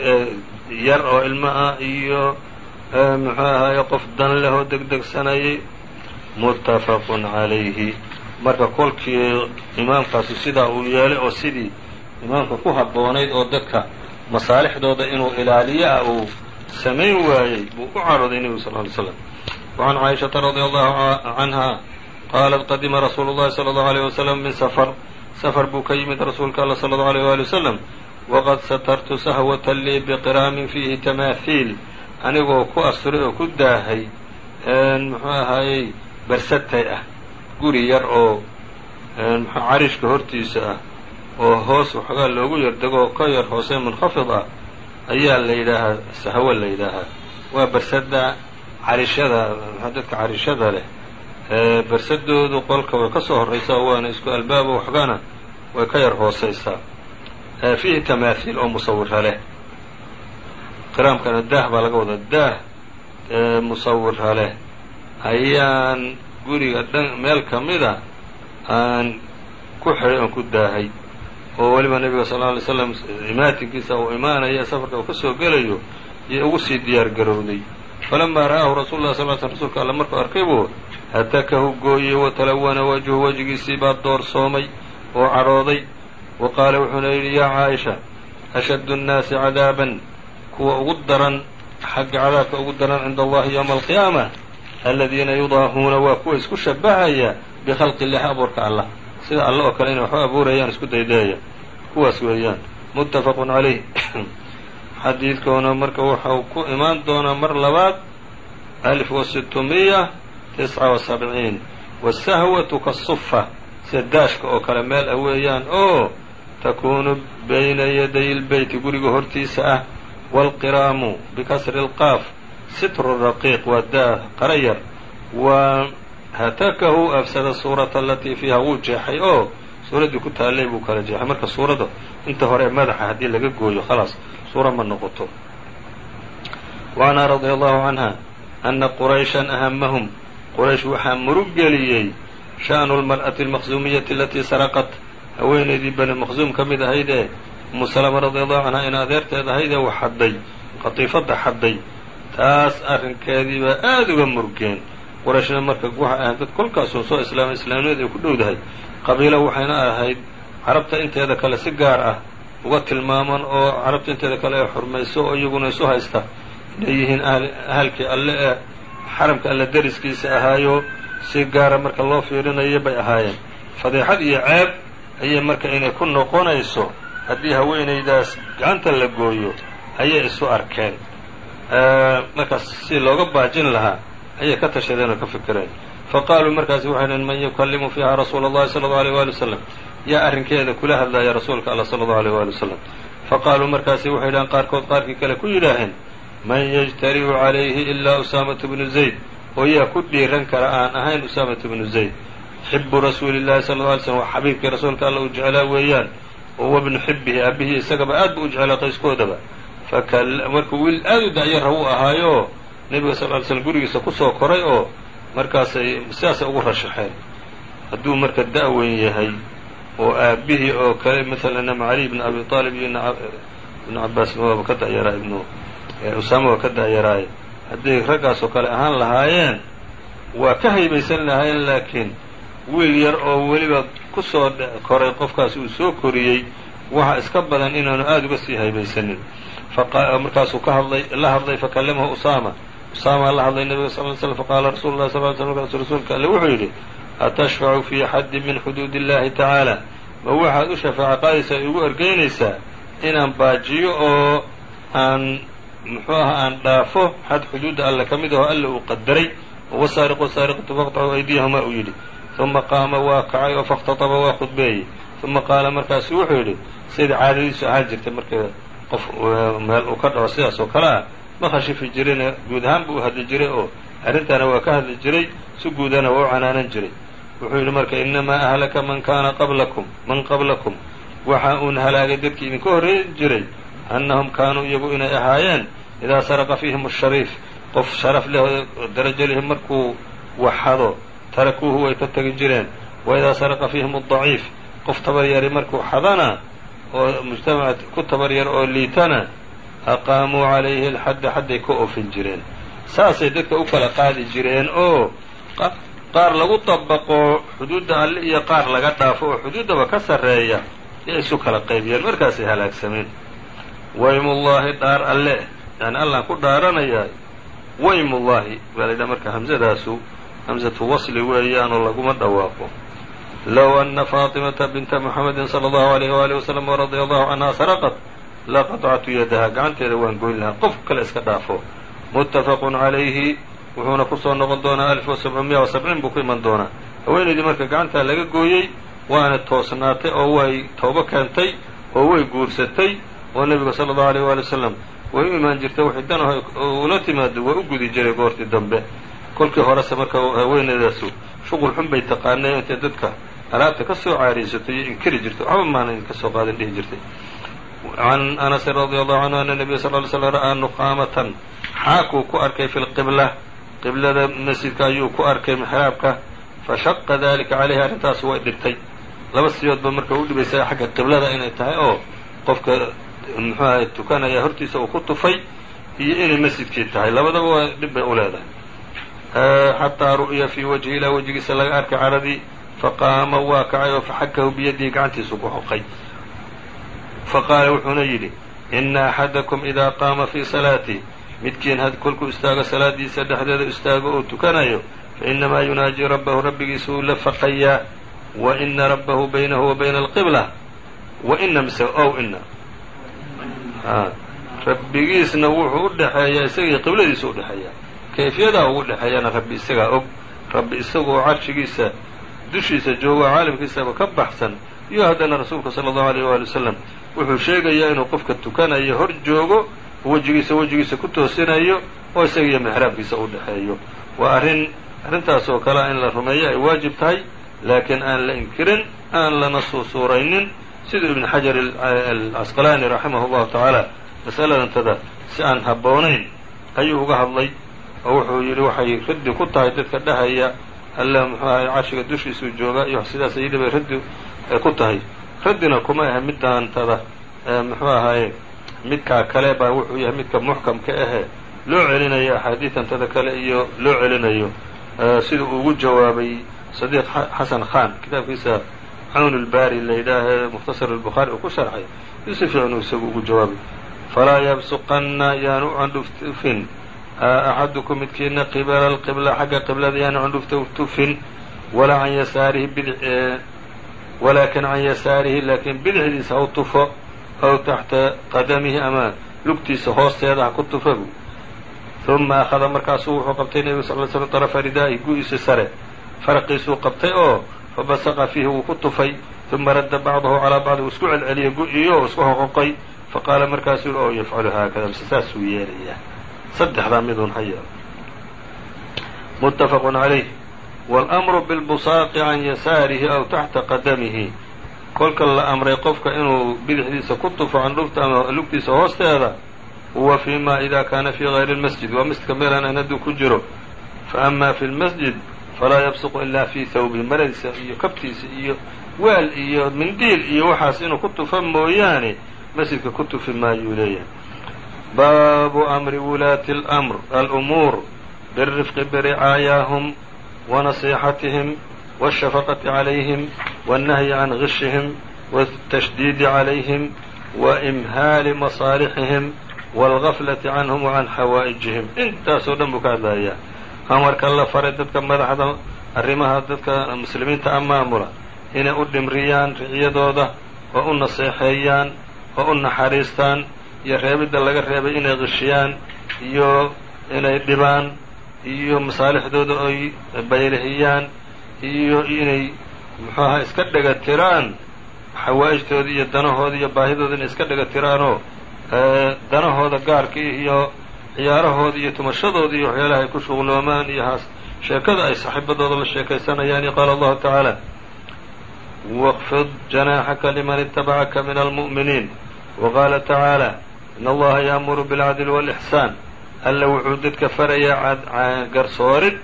yar oo ilmo ah iyo muxuu ahaaye qof dan leh oo degdegsanayay muttafaqun calayhi marka kolkii imaamkaasu sidaa uu yeelay oo sidii imaamka ku habboonayd oo dadka masaalixdooda inuu ilaaliyo ah uu samayn waayey buu u cadhooday nebigu sal ly slam wacan caaishata radia allahu canha qaalat qadima rasuulu llahi sala allahu aleyh wasalam min safar safar buu ka yimid rasuulka alla sala allahu aleyh waali wasalam waqad satartu sahwatan lii biqiraamin fiihi tamaahiil anigoo ku asturay oo ku daahay muxuu ahaayey barsatay ah guri yar oo cariishka hortiisa ah oo hoos waxoogaa loogu yar dego ka yar hoose munkhafid ah ayaa la yidhaahaa sahwo la yidhaahaa waa barsada carishada dadka carishada leh? Barsadoodu qolka way ka soo horraysaa waana isku albaabo waxgana way ka yar hoosaysaa. Fiihi tamaahiil oo musawira leh. Qiraamkana daah baa laga wadaa daah musawira leh. Ayaan guriga dhan meel ka mida aan ku xidhay oon ku daahay. Oo weliba nebiga sal lla alay slam imaatinkiisa uu imaanaya safarka uu ka soo gelayo iyo ugu sii diyaar garowday falamaa ra'aahu rasuulu lah sal sl rsulka alle markuu arkay buu hatakahu gooyey watalawana wajhu wejigiisii baa doorsoomay oo cadhooday wa qaala wuxuuna yidhi yaa caaisha ashaddu nnaasi cadaaban kuwa ugu daran xagga cadaabka ugu daran cinda allahi yowma alqiyaama aladiina yudaahuuna waa kuwa isku shabahaya bikhalqi illahi abuurka allah sida alle oo kale inay waxu abuurayaan isku daydeeya kuwaas weeyaan muttafaqun calayh xadiidkoona marka waxau ku imaan doonaa mar labaad alif wa sitmiya tisca wa sabciin. Wasahwatu kasufa sida daashka oo kale meel ah weeyaan oo takuunu bayna yaday lbeyti guriga hortiisa ah waalqiraamu bikasri اlqaaf sitru raqiiq waa daa qara yar. Wa hatakahu afsada suurata alatii fiiha wuu jeexay oo suuraddii ku taallay buu kala jeexay. Marka suuradda inta hore madaxa haddii laga gooyo khalaas suura ma noqoto. Wa anha radia allahu canha ana qurayshan ahamahum quraysh waxaa murug geliyey sha'nu lmar'ati almaqsuumiyati alatii saraqat. Haweenaydii bani maqsuum ka mid ahayd ee umu salama radia allahu canha in adeerteed ahayd ee wax xadday qatiifadda xadday. Taas arrinkeediibaa aada uga murgeen qurayshna marka waxay ahayd dad kolkaasuu soo islaamay islaamnimada ay ku dhowdahay. Qabiilo waxayna ahayd carabta inteeda kale si gaar ah uga tilmaaman oo carabta inteeda kale ay xurmayso oo iyaguna isu haysta inay yihiin ahalkii alle ee xaramka alle deriskiisa ahaayo si gaara marka loo fiirinayo bay ahaayeen fadeexad iyo ceeb ayay marka inay ku noqonayso haddii haweenaydaas gacanta la gooyo ayay isu arkeen markaas si looga baajin lahaa ayay ka tashadeen oo ka fikireen faqaaluu markaasi waxay dhaheen man yukallimu fiiha rasuula اllahi salى اllau alيyh wali wasalam yaa arrinkeeda kula hadlaya rasuulka alla sala allahu aleyh waali wasalam faqaaluu markaasi waxay dhahaan qaarkood qaarkii kale ku yidhaaheen man yajtari'u calayhi ilaa usaamatu bnu zayd. Oo yaa ku dhiiran kara aan ahayn usaamatu bnu zayd. Xibu rasuuli llahi sala lla alay slm waa xabiibkii rasuulka alla uu jeclaa weeyaan oo wabnu xibihi aabihii isagaba aad bu u jeclaa qayskoodaba markuu wiil aad u da'yara u ahaayo nebiga sal ly slm gurigiisa ku soo koray oo markaasay sidaasay ugu rashaxeen hadduu marka da-weyn yahay oo aabihii oo kale maalan ama cali ibn abi aalib iyo ibnu cabaas waaba ka da'yaraa ibnu usaama waa ka da'yaraaye hadday raggaasoo kale ahaan lahaayeen waa ka haybaysan lahaayeen laakiin wiil yar oo weliba ku soo koray qofkaas uu soo koriyey waxa iska badan inaanu aada uga sii haybaysanin markaasuu ka hadlay la hadlay fakallamahu usaama. Usaama la hadlay nebiga sal slm faqaala rasulu lah sal ly slm rasuulka alle wuxuu yidhi atashfacu fii xaddin min xuduud illahi tacaala ma waxaad u shafaaco qaadaysaa igu ergeynaysaa inaan baajiyo oo aan muxuu aha aan dhaafo xad xuduudda alle ka mid aho alle uu qadaray wasaariqu wasaariqatu faqtacu aydiyahumaa uu yidhi uma qaama waa kacay oo fakhtataba waa khudbeeyey uma qaala markaasu wuxuu yidhi sidai caadadiisu ahaan jirtay marka qof meel uu ka dhaco sidaas oo kale ah ma khashifi jirina guud ahaan buu u hadli jiray oo arrintaana waa ka hadli jiray si guudana waa u canaanan jiray wuxuu yidhi marka inamaa ahlaka man kaana qablakum man qablakum. Waxa uun halaagay dadkii idinka horreyn jiray annahum kaanuu iyagu inay ahaayeen idaa saraqa fiihim ashariif qof sharaf leh darajo markuu waxado tarakuuhu way ka tegi jireen. Wa idaa saraqa fiihim adaciif qof tabaryari markuu xadana oo mujtamaca ku tabaryar oo liitana aqaamuu calayhi alxadda xadday ka oofin jireen. Saasay dadka u kala qaadi jireen oo qaar lagu dabaqo xuduudda alle iyo qaar laga dhaafo oo xuduuddaba ka sarreeya yay isu kala qaybiyeen markaasay halaagsameen. Waymullaahi dhaar alle yani allaan ku dhaaranayaa waymullaahi baa la yidhaha marka hamsadaasu hamsatu wasli weeyaanoo laguma dhawaaqo. Low ana faatimata binta muxamedin sala allahu alayh waalihi wasalam waradia allahu canha saraqat laqatactu yadaha gacanteeda waan goyn lahaa qof kale iska dhaafo. Muttafaqun calayhi wuxuuna ku soo noqon doonaa alif wa sabcumiya wa sabciin buu ku iman doonaa. Haweenaydii marka gacantaa laga gooyey waana toosnaatay oo way toobo keentay oo way guursatay oo nebiga sala allahu alayh waali wasalam way u imaan jirtay waxay dan ula timaado waa u gudi jiray goortii dambe. Kolkii horese marka haweenaydaasu shuqul xun bay taqaanay intay dadka alaabta ka soo caariysato iyo inkiri jirtay waxba maana idinka soo qaadan dhihi jirtay. Can anasin radi allahu canhu ana nabiya sal ly slm ra'aa nuqaamatan xaakuu ku arkay fi lqibla qiblada masjidka ayuu ku arkay mixraabka fashaqa dalika caleyhi arrintaas way dhibtay laba siyoodba marka u dhibaysa xagga qiblada inay tahay oo qofka muxuu ahay tukanaya hortiisa uu ku tufay iyo inay masjidkii tahay. Labadaba waa dhib bay u leedahay. Xataa ru'ya fii wajhi ilaa wejigiisa laga arkay caradii faqaama waa kacay oo faxakahu biyadihi gacantiisu ku xoqay. Faqaala wuxuuna yidhi ina axadakum idaa qaama fii salaatih midkiin kolkuu istaago salaadiisa dhexdeeda istaago oo tukanayo fainamaa yunaajii rabbahu rabbigiisa uu la faqayaa wa ina rabbahu baynahu wa bayna alqibla wa ina mise ow ina rabbigiisna wuxuu u dhexeeyaa isagii qibladiisa udhexeeyaa kayfiyadaa ugu dhexeeyana rabbi isagaa og rabbi isagoo carshigiisa dushiisa joogo caalamkiisaba ka baxsan. Iyo haddana rasuulka sala allahu alayh waali wasalam wuxuu sheegayaa inuu qofka tukanayo hor joogo wejigiisa wejigiisa ku toosinayo oo isagiiyo mixraabkiisa u dhexeeyo waa arrin arrintaas oo kale in la rumeeyo ay waajib tahay laakiin aan la inkirin aan lana suusuuraynin siduu ibn xajar alcasqalaani raximah allahu tacaala masaladantada si aan habboonayn ayuu uga hadlay oo wuxuu yidhi waxay raddi ku tahay dadka dhahaya alla muxuu ahay carshiga dushiisuu joogaa iyo sidaas ayidhi bay raddi ku tahay. Raddina kuma ahe midaantada muxuu ahaye midkaa kale baa wuxuu yahay midka muxkamka ahe loo celinayo axaadiidantada kale iyo loo celinayo. Sida uu ugu jawaabay sadiiq xasan khan kitaabkiisa cawn lbaari la yidhaahee mukhtasar albukhaari uu ku sharxay. Si si fiican uu isagu ugu jawaabay falaa yabsuqanna yaanu candhuftufin axadukum midkiina qibala alqibla xagga qiblada yaanu candhuftufin walaa can yasaarihi bid walaakin can yasaarihi laakiin bidixdiisa ha u tufo aw taxta qadamihi ama lugtiisa hoosteeda ha ku tufabu uma akhada markaasuu wuxuu qabtay nebigu sal ly slm طarafa ridaa'i gu-iisa sare faraqiisuu qabtay oo fabasaqa fiihi wuu ku tufay uma radda bacdahu calaa bacdi uu isku celceliyay gu-iyo oo isku hoqoqay faqaala markaasuu yihi oo yafcalu haakada mise saasuu yeelayaa saddexdaa midun haya muttafaqu calayh wاlأmru biاlbusaaqi can yasaarihi aw taxta qadamihi kolka la amray qofka inuu bidixdiisa ku tufo candhufta ama lugtiisa hoosteeda huwa fii ma ida kaana fi hayri اlmasjid waa masjidka meelaan aan hadduu ku jiro. Fa ama fi lmasjid falaa yabsuqu ilaa fii hawbi maradiisa iyo kabtiisa iyo waal iyo mindiil iyo waxaas inuu ku tufo mooyaane masjidka ku tufi maayuu leeyahay. Baabu amri wulaati mr alumuur birifqi biricaayaahum wa nasiixatihim. wاshafaqati calayhim wالnahyi can gishihim wالtashdiidi calayhim waimhaali masaalixihim wاlgaflati canhum wacan xawaa'ijihim intaasoo dhan buu ka hadlayaa amarka la faray dadka madaxda arrimaha dadka muslimiinta a maamula inay u dhimriyaan riciyadooda oo u naseexeeyaan oo u naxariistaan iyo reebidda laga reebay inay qishiyaan iyo inay dhibaan iyo masaalixdooda oy baylihiyaan iyo inay muxuu ahaa iska dhega tiraan xawaa'ijtooda iyo danahooda iyo baahidooda inay iska dhega tiraanoo danahooda gaarka iyo ciyaarahooda iyo tumashadooda iyo waxyaalaha ay ku shuqloomaan iyo haas sheekada ay saaxiibadooda la sheekaysanayaan iyo qaala allahu tacaala waqfid janaaxaka liman itabacaka min almu'miniin. Wa qaala tacaala in allaha yaamuru bilcadli wاlixsaan alla wuxuu dadka farayaa garsoorid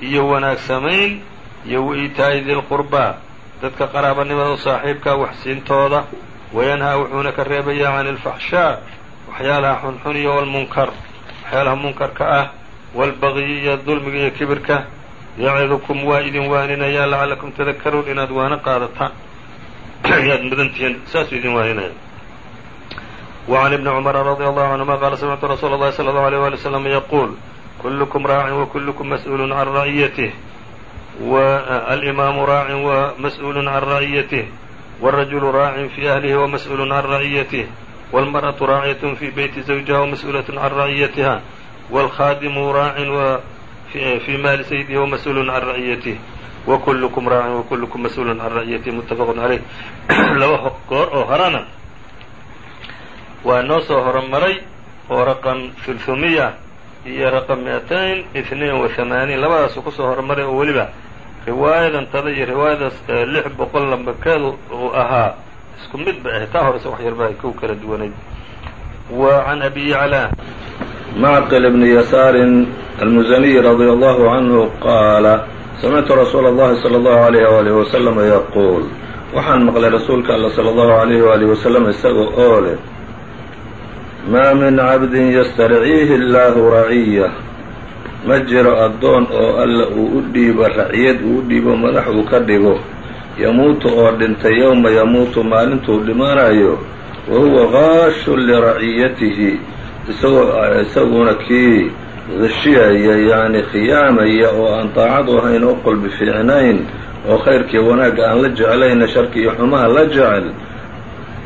iyo wanaag samayn iyo waitaa'i dilqurbaa dadka qaraabanimada saaxiibka waxsiintooda wayanhaa wuxuuna ka reebayaa can alfaxshaa waxyaalaha xunxun iyo walmunkar waxyaalaha munkarka ah waalbagyi iyo dulmiga iyo kibirka yacidukum waa idin waaninayaa lacallakum tadakaruun inaad waana qaadataan ayaad mudantihiin saasuu idin waaninaya wa can ibni cumara radia allahu canhuma qaala samictu rasuula allahi sala allahu alيyh wali w slam yaquul kullukum raacin wa can ra'iyatih رعيته الإمام راaع ومسؤول عن رعيته والرجل راaع في أهله ومسؤول عن رعيته والمرأة راaعية في بيت زوجها ومسؤولة عن رعيتها والخادم راaع في mاl سيده ومسؤول عن رعيته وكلكم راaع وكلكم مسؤول عن رعيته متفق عليه laba goor oo horana waa noo soo horumaray oo raqم ثulثumiya iyo raqam miatain ithnain wa hamaaniin labadaasu ku soo horumaray oo weliba riwaayadan tada iyo riwaayadaas lix boqol lambakeed uu ahaa. Isku mid bay ahayd taa horese wax yarba ay ku kala duwanayd. Wa can abi yaclaa macqil bni yasaarin almusaniy radia allahu canhu qaala samictu rasuul allahi salى allahu alayh waalih wasalama yaquul waxaan maqlay rasuulka alla salى allahu alayh waalih wasalam isaga oo leh maa min cabdin yastarciihi illaahu raciya. Ma jiro addoon oo alla uu u dhiibo raciyad uu u dhiibo madax uu ka dhigo. Yamuutu oo dhintay yowma yamuutu maalintuu dhimanayo wa huwa gaashun liraciyatihi isagoo isaguna kii hishiyaya yacni khiyaamaya oo aan daacad u ahayn oo qolbi fiicnayn oo khayrkii wanaagga aan la jeclayna sharki iyo xumaha la jecel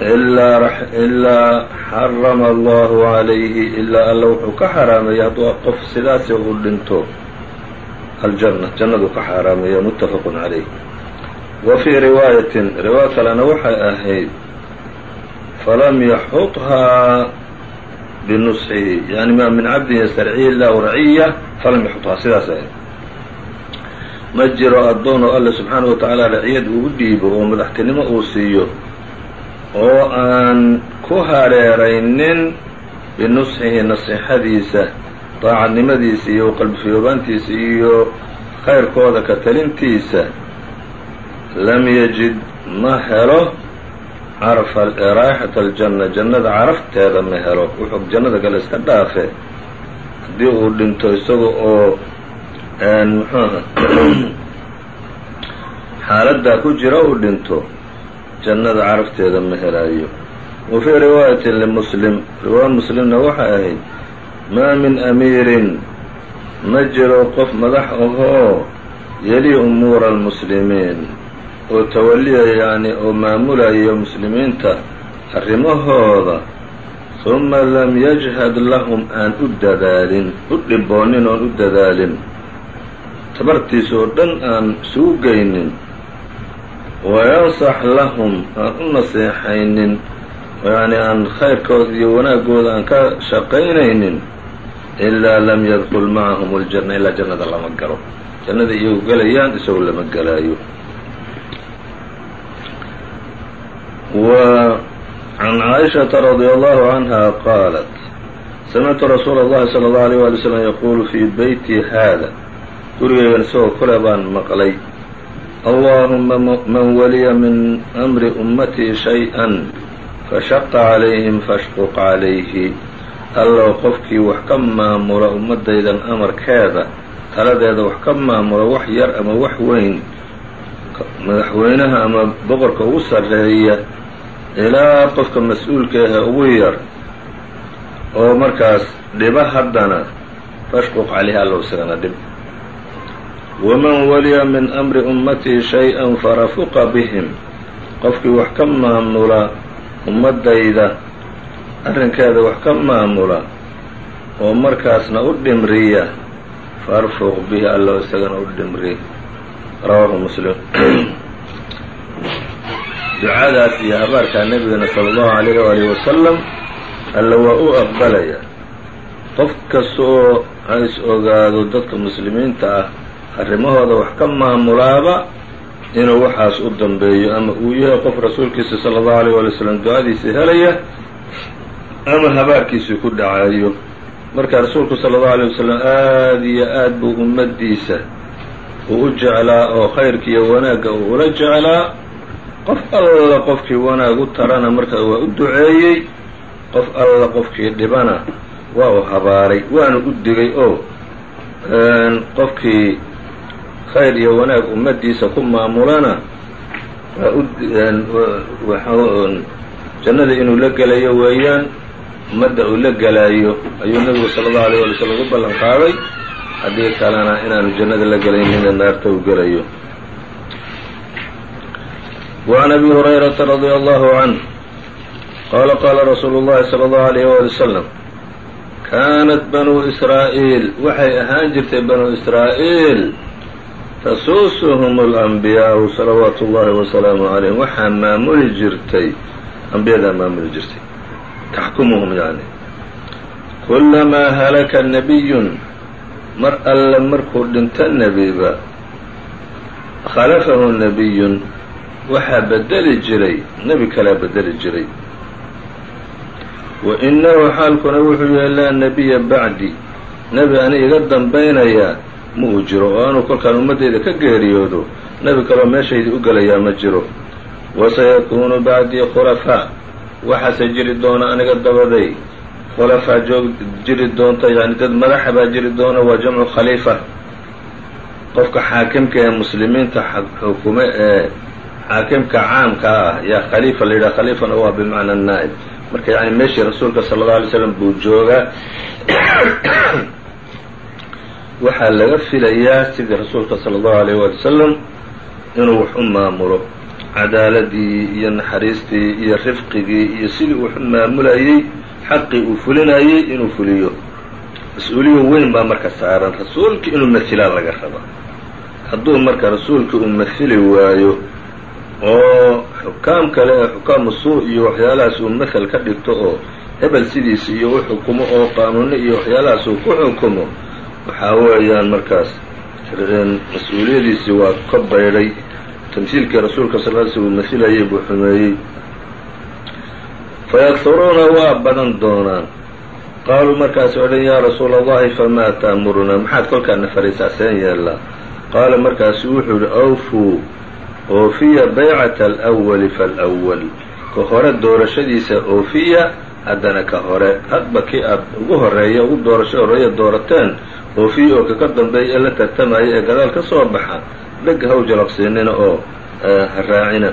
ilaa xarama allahu calayhi ilaa alla wuxuu ka xaraameeyey hadduu qof sidaasi uu dhinto aljanna jannaduu ka xaaraameeya muttafaqun calayh wa fii riwaayatin riwaaya kalena waxay ahayd falam yaxudhaa binusxihi yani maa min cabdin yastarcihi illahu raciya falam yaxudhaa sidaas ahayd ma jiro addoon oo alle subxaanahu wa tacaala raciyad uu u dhiibo oo madaxtinimo uu siiyo oo aan ku hareeraynin binusxihi nasiixadiisa daacadnimadiisa iyo qalbifiyoobaantiisa iyo khayrkooda ka talintiisa lam yajid ma helo carfa raayxata aljanna jannada carafteeda ma helo wuxuu jannada kale iska dhaafe haddii uu dhinto isaga oo muxuuha xaaladdaa ku jira uu dhinto jannada carafteeda ma helaayo. Wa fii riwaayatin limuslim riwaaya muslimna waxay ahayd maa min amiirin ma jiro qof madax ahoo yeli umuura almuslimiin oo tawaliya yacni oo maamulaya muslimiinta arrimahooda huma lam yajhad lahum aan u dadaalin u dhiboonin oon u dadaalin. Tabartiisa oo dhan aan isugu geynin wayansax lahum aan u naseexaynin yacni aan khayrkooda iyo wanaaggooda aan ka shaqaynaynin ilaa lam yadkul macahum aljanna ilaa jannada lama galo jannada iyagu gelayaan isagu lama gelaayo wa can caaishata radia allahu canha qaalat samictu rasuula اllahi salى اllahu alيyh wali slam yaquulu fii beyti haada gurigeygan isagoo kule baan maqlay allahuma man waliya min amri ummatii shay-an fashaqa calayhim fashquq calayhi allow qofkii wax ka maamula ummaddaydan amarkeeda taladeeda wax ka maamula wax yar ama wax weyn madaxweynaha ama boqorka ugu sarreeya ilaa qofka mas'uulka ahe ugu yar oo markaas dhiba haddana fashquq calayhi allow isagana dhib waman waliya min amri ummatii shay-an farafuqa bihim qofkii wax ka maamula ummaddayda arrinkeeda wax ka maamula oo markaasna u dhimriya farfuq bihi allo isagana u dhimri rawaahu muslim ducadaas iyo habaarkaa nebigana sala allahu alayh waalihi wasalam alla waa u aqbalaya qof kasta oo ha is ogaado dadka muslimiinta ah arrimahooda wax ka maamulaaba inuu waxaas u dambeeyo ama uu yahay qof rasuulkiisa sala allahu alayh waali wasalam ducadiisa helaya ama habaarkiisii ku dhacayo marka rasuulku sala allahu alayh wasalam aada iyo aad buu ummaddiisa uu u jeclaa oo khayrka iyo wanaagga uu ula jeclaa. Qof alla qofkii wanaag u tarana marka waa u duceeyey qof alla qofkii dhibana waa u habaaray waana u digay oo qofkii khayr iyo wanaag ummadiisa ku maamulana jannada inuu la gelayo weeyaan ummadda uu la gelayo ayuu nebigu sala allahu alayh wala slam ugu ballan qaaday haddii kalena inaanu jannada la gelayn ina naarta u gelayo wacan abi hurayrata radia allahu canh qaala qaala rasuulu llahi sala allahu alayh wali wasalam kaanat banuu israa'iil waxay ahaan jirtay banuu israa'iil tasuusuhum alanbiyaau salawaatu ullahi wasalaamu calayhim waxaa maamuli jirtay. Ambiyadaa maamuli jirtay. Taxkumuhum yani kulamaa halaka nabiyun. Mar alle markuu dhinto nebiba khalafahu nabiyun. Waxaa bedeli jiray. Nebi kalaa bedeli jiray. Wa inahu xaalkuna wuxuu yahay laa nebiya bacdi. Nebi ani iga dambaynayaa ma uu jiro oo anuu kolkaan ummaddayda ka geeriyoodo nebi kaloo meeshaydii u gelayaa ma jiro. Wasayakuunu bacdii khulafaa waxaase jiri doona aniga dabaday. Khulafaa joog jiri doonta yani dad madaxa baa jiri doona waa jamcu khaliifa. Qofka xaakimka ee muslimiinta xukume ee xaakimka caamka ah yaa khaliifa la yidhaha khaliifana waa bimacna naa'ib. Marka yani meeshii rasuulka sala allau alay slam buu joogaa waxaa laga filayaa sidii rasuulka sala allahu alayh waali wasalam inuu wax u maamulo. Cadaaladii iyo naxariistii iyo rifqigii iyo sidii uu maamulayey xaqii uu fulinayey inuu fuliyo. Mas'uuliyo weyn baa marka saaran rasuulka inuu masilaa laga raba hadduu marka rasuulka uu masili waayo oo xukaam kale ee xukaamu suu iyo waxyaalahaas uu masel ka dhigto oo hebel sidiisa iyo u xukumo oo qaanuuno iyo waxyaalahaas uu ku xukumo waxaa weeyaan markaas mas'uuliyadiisii waa ka baydhay tamhiilkii rasuulka sal l sl uu masilayay buu xumeeyey fayakhuruuna waa badan doonaan. Qaaluu markaasay odhan yaa rasuula allahi famaa taamurunaa maxaad kolkaana faraysaa seen yeellaa qaala markaasu wuxuu yihi awfuu oofiya baycata alwali falwal ka hore doorashadiisa oofiya haddana ka hore. Hadba kii aad ugu horreeya ugu doorasho horreeya doorateen oofiya oo kaka dambeeya ee la tartamaya ee gadaal ka soo baxa dheg haw jalaqsiinina oo ha raacina.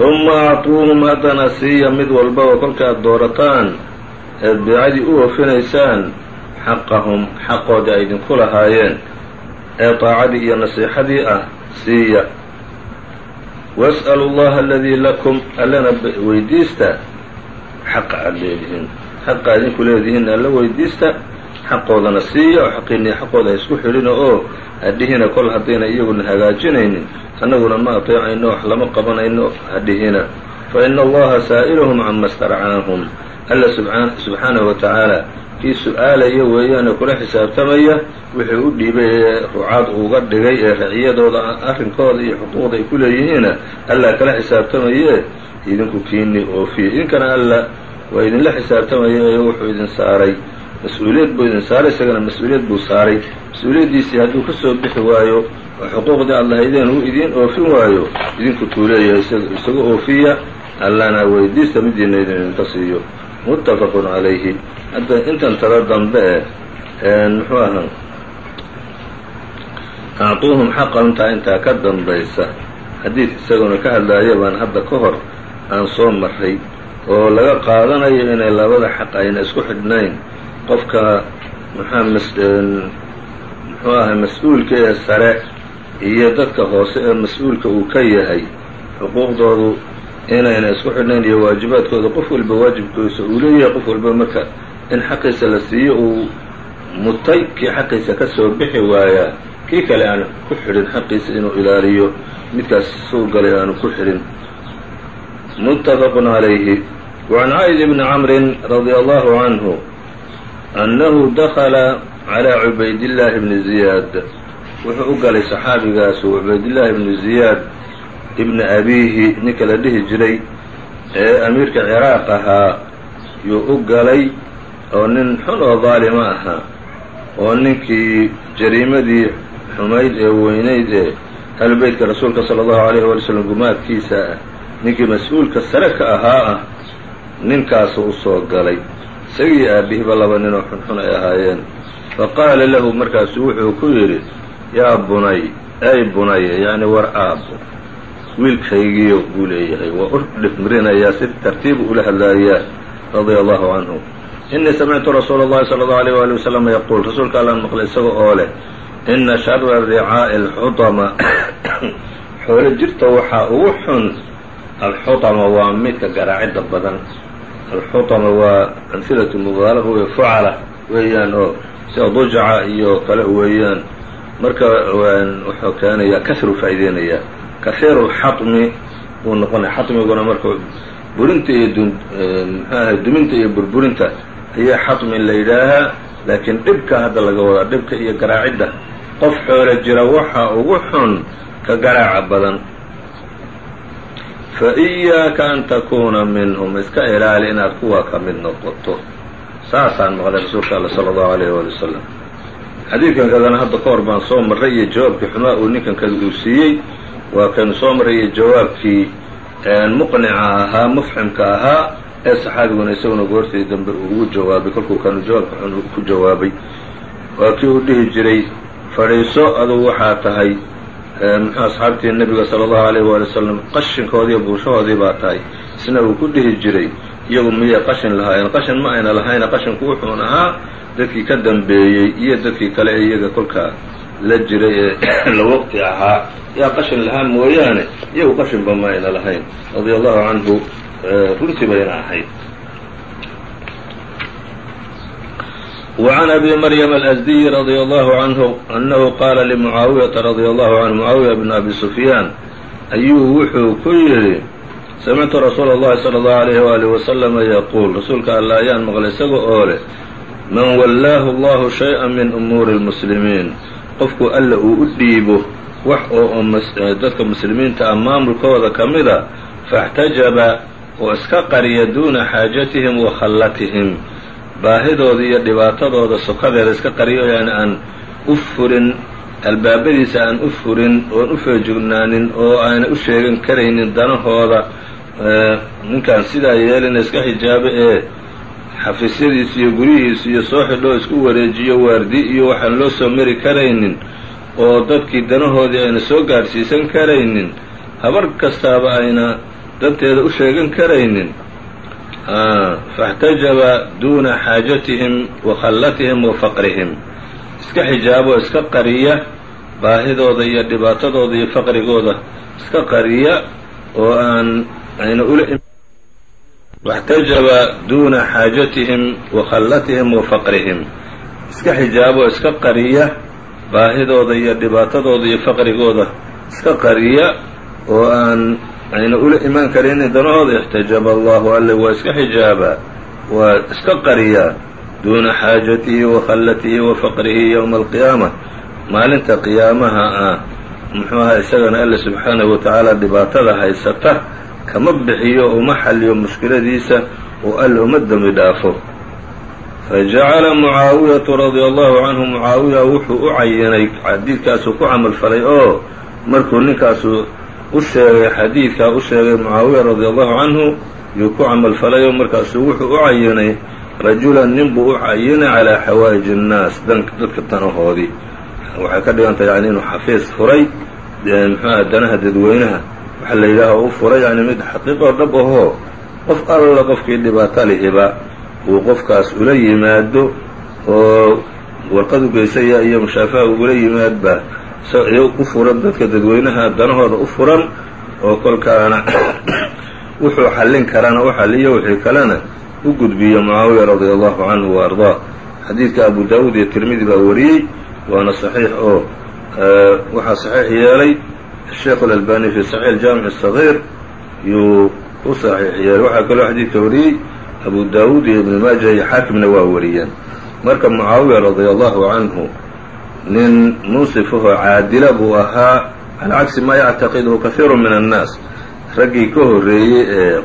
Uma acuuhum haddana siiya mid walbaba kolkaad doorataan eed beecadii u oofinaysaan xaqahum xaqoodii ay idinku lahaayeen ee daacadii iyo nasiixadii ah siiya. Was'alu llaha aladii lakum allana weydiista xaqa aad leedihiin xaqa idinku leedihiin alla weydiista xaqoodana siiya oo xaqiinii xaqooda ha isku xidhina oo hadhihina kol haddayna iyaguna hagaajinaynin. Annaguna ma ateecayno wax lama qabanayno hadhihina fa ina allaha saa'iluhum cama starcaahum alla subxaanahu wa tacaala kii su'aalaya weeyaane kula xisaabtamaya wixii u dhiibay ee rucaad uga dhigay ee raciyadooda arrinkooda iyo xuquuqda ay ku leeyihiina allaa kala xisaabtamaye idinku kiini oofiye idinkana alla waa idinla xisaabtamaya ee wuxuu idin saaray mas'uuliyad buu idin saaray isagana mas'uuliyad buu saaray. Mas'uuliyaddiisii hadduu ka soo bixi waayo oo xuquuqdii aad lahaydeen uu idiin oofin waayo idinku tuu leeyahay isaga oofiya. Allana weydiista midiina idin idinka siiyo. Muttafaqun calayhi. Hadda intan tada dambe e muxuu ahaa? Acطuuhum xaqahumtaa intaa ka dambaysa. Xadiid isaguna ka hadlaaya baan hadda ka hor aan soo maray oo laga qaadanayo inay labada xaq ayna isku xidhnayn qofka muxuu ahay mas'uulka ee sare iyo dadka hoose ee mas'uulka uu ka yahay xuquuqdoodu inayna isku xidhnayn iyo waajibaadkooda qof walba waajibkiisa uu leeyahay qof walba marka in xaqiisa la siiyo uu mutay kii xaqiisa ka soo bixi waayaa kii kale aan ku xidhin xaqiisa inuu ilaaliyo midkaas suu galay aanu ku xidhin. Muttafaqun calayhi wacan cayd bni camrin radia allahu canhu annahu dakala calaa cubaydillaahi bni ziyaad wuxuu u galay saxaabigaasu cubaydillaahi bni ziyaad ibni abiihi ninka la dhihi jiray ee amiirka ciraaq ahaa yuu u galay oo nin xun oo daalima ahaa oo ninkii jariimadii xumayd ee weynayd ee ahlubeytka rasuulka sala allahu alayh waali slam gumaadkiisa ah ninkii mas'uulka sare ahaa ah ninkaasu u soo galay isagii aabihiba laba nin oo xunxun ay ahaayeen fa qaala lahu markaasu wuxuu ku yidhi yaa bunay ay bunay yacni war aabo wiilkaygiyo buu leeyahay waa u dhifmirinayaa si tartiibu ula hadlaayaa radia allahu canhu inii samictu rasuula اllahi salى اllahu alيyh wali waslama yaquul rasuulka allaan maqlay isaga oo leh ina shara ricaa'i alxutama xoolo jirta waxaa ugu xun alxutama waa midka garaacidda badan alxutama waa amhilatu mubaalaga wey fucala weeyaan oo sida dujca iyo kale weeyaan marka wuxuu keenayaa kasru faa'ideynaya kahiiru lxatmi buu noqonaya xatmiguna marka burinta iyo mxuaha duminta iyo burburinta ayaa xatmi la yidhaahaa laakiin dhibka hadda laga wadaa dhibka iyo garaacidda qof xoolo jira waxa ugu xun ka garaaca badan fa iyaaka an takuuna minhum. Iska ilaali inaad kuwa ka mid noqoto. Saasaan maqlay rasuulka alla sala allahu alayh waali wasalam xadiidkan kadana hadda ka hor baan soo marray iyo jawaabkii xumaa uu ninkan kada uu siiyey. Waa kanu soo marray iyo jawaabkii muqnica ahaa mufximka ahaa ee saxaabiguna isaguna goortii dambe uu ugu jawaabay. Kolkuu kanu jawaabka xun ku jawaabay. Waa kii uu dhihi jiray fadhiiso adugu waxaa tahay muxuu asxaabtii nebiga sala allahu alayh waali wasalam qashinkoodiiyo buushahoodii baa tahay. Isna uu ku dhihi jiray iyagu miyay qashin lahaayeen qashin ma ayna lahayna qashinku wuxuun ahaa dadkii ka dambeeyey iyo dadkii kale ee iyaga kolkaa la jiray ee la waqti ahaa. Yaa qashin lahaa mooyaane iyagu qashinba ma ayna lahayn. Radia allahu canhu runtii bayna ahayd وعn أbي mryم الأزدي رضي الله عنه أنه qاla لمعaaوiيaةa رضي الله عنه معaaوiية بن أbي سفyاan ayuu wuxuu ku yidhi samictu rasuul الlahi slى الlه عليه وaلiه وسلم yquul rasuulka alla ayaan maqlay isaga oo leh man wallaahu اllahu شhayئa min umuuri الmuslimiin qofku alla uu u dhiibo wax oo dadka muslimiinta ah maamulkooda ka mida faاxtajaba oo iska qariya duuna xaajatihim wa khallatihim baahidooda iyo dhibaatadooda sokadeeda iska qariyo yani aan u furin albaabadiisa aan u furin oon u feejugnaanin oo aana u sheegan karaynin danahooda ninkaan sidaa yeelina iska xijaabe ee xafiisyadiisa iyo guryihiisa iyo soo xidhoo isku wareejiyo waardi iyo waxaan loo soo mari karaynin oo dadkii danahoodii ayna soo gaadhsiisan karaynin habar kastaaba ayna danteeda u sheegan karaynin faاxtajaba duuna xaajatihim wa khallatihim wa faqrihim iska xijaabo iska qariya baahidooda iyo dhibaatadooda iyo faqrigooda iska qariya oo aan ayna ula faاxtajaba duuna xaajatihim wa khallatihim wa faqrihim iska xijaabo iska qariya baahidooda iyo dhibaatadooda iyo faqrigooda iska qariya oo aan ayna ula imaan karaynin danahooda ixtajaba allahu alle waa iska xijaabaa waa iska qariyaa duuna xaajatihi wa khallatihi wa faqrihi yowma alqiyaama. Maalinta qiyaamaha ah muxuu aha isagana alle subxaanahu wa tacaala dhibaatada haysata kama bixiyo uma xalliyo mushkiladiisa oo alle uma dembi dhaafo. Fajacala mucaawiyatu radia allahu canhu mucaawiya wuxuu u cayinay xadiidkaasuu ku camalfalay oo markuu ninkaasu u sheegay xadiidkaa u sheegay mucaawiya radia allahu canhu yuu ku camalfalayoo markaasuu wuxuu u cayinay rajulan nin buu u cayinay calaa xawaa'ij innaas dadka danahoodii waxay ka dhigantay yani inuu xafiis furay muxuuaha danaha dadweynaha. Waxa la yidhaaha u furay yani mid xaqiiqoo dhab ahoo qof alla qofkii dhibaato lihiba uu qofkaas ula yimaado oo warqad u geysaya iyo mushaafaha ugula yimaadba sharciga u furan dadka dadweynaha danahooda u furan oo kolkaana wuxuu xallin karana u xalliyo wixii kalena u gudbiyo mucaawiya radia allahu canhu wa ardaa xadiidka abu daawuud iyo tirmidi baa wariyey waana saxiix oo waxaa saxiix yeelay. Sheikh alalbani fi saxiix jaamic sagiir yuu u saxiix yeelay. Waxaa kaloo xadiidka wariyey abu daawuud iyo ibnu maaja iyo xaakimna waa wariyeen. Marka mucaawiya radia allahu canhu nin munsif ahoo caadila buu ahaa. Cala cagsi maa yactaqiduhu kahiiru min annaas. Raggii ka horreeyey ee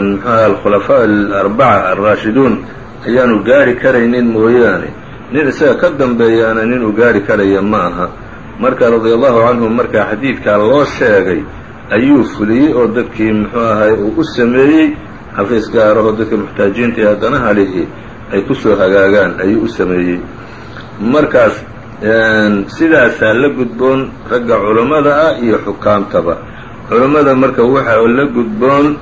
mxuaha alkhulafaa alarbaca alraashiduun ayaanu gaari karaynin mooyaane. Nin isaga ka dambeeyaana nin uu gaari karaya ma aha. Marka radi allahu canhu markaa xadiidkaa loo sheegay ayuu fuliyey oo dadkii muxuu ahay uu u sameeyey. Xafiis gaaraho dadka muxtaajiinta ee haddana halihi ay ku soo hagaagaan ayuu u sameeyey markaas sidaasaa la gudboon ragga culammada ah iyo xukaamtaba. Culammada marka waxaa la gudboon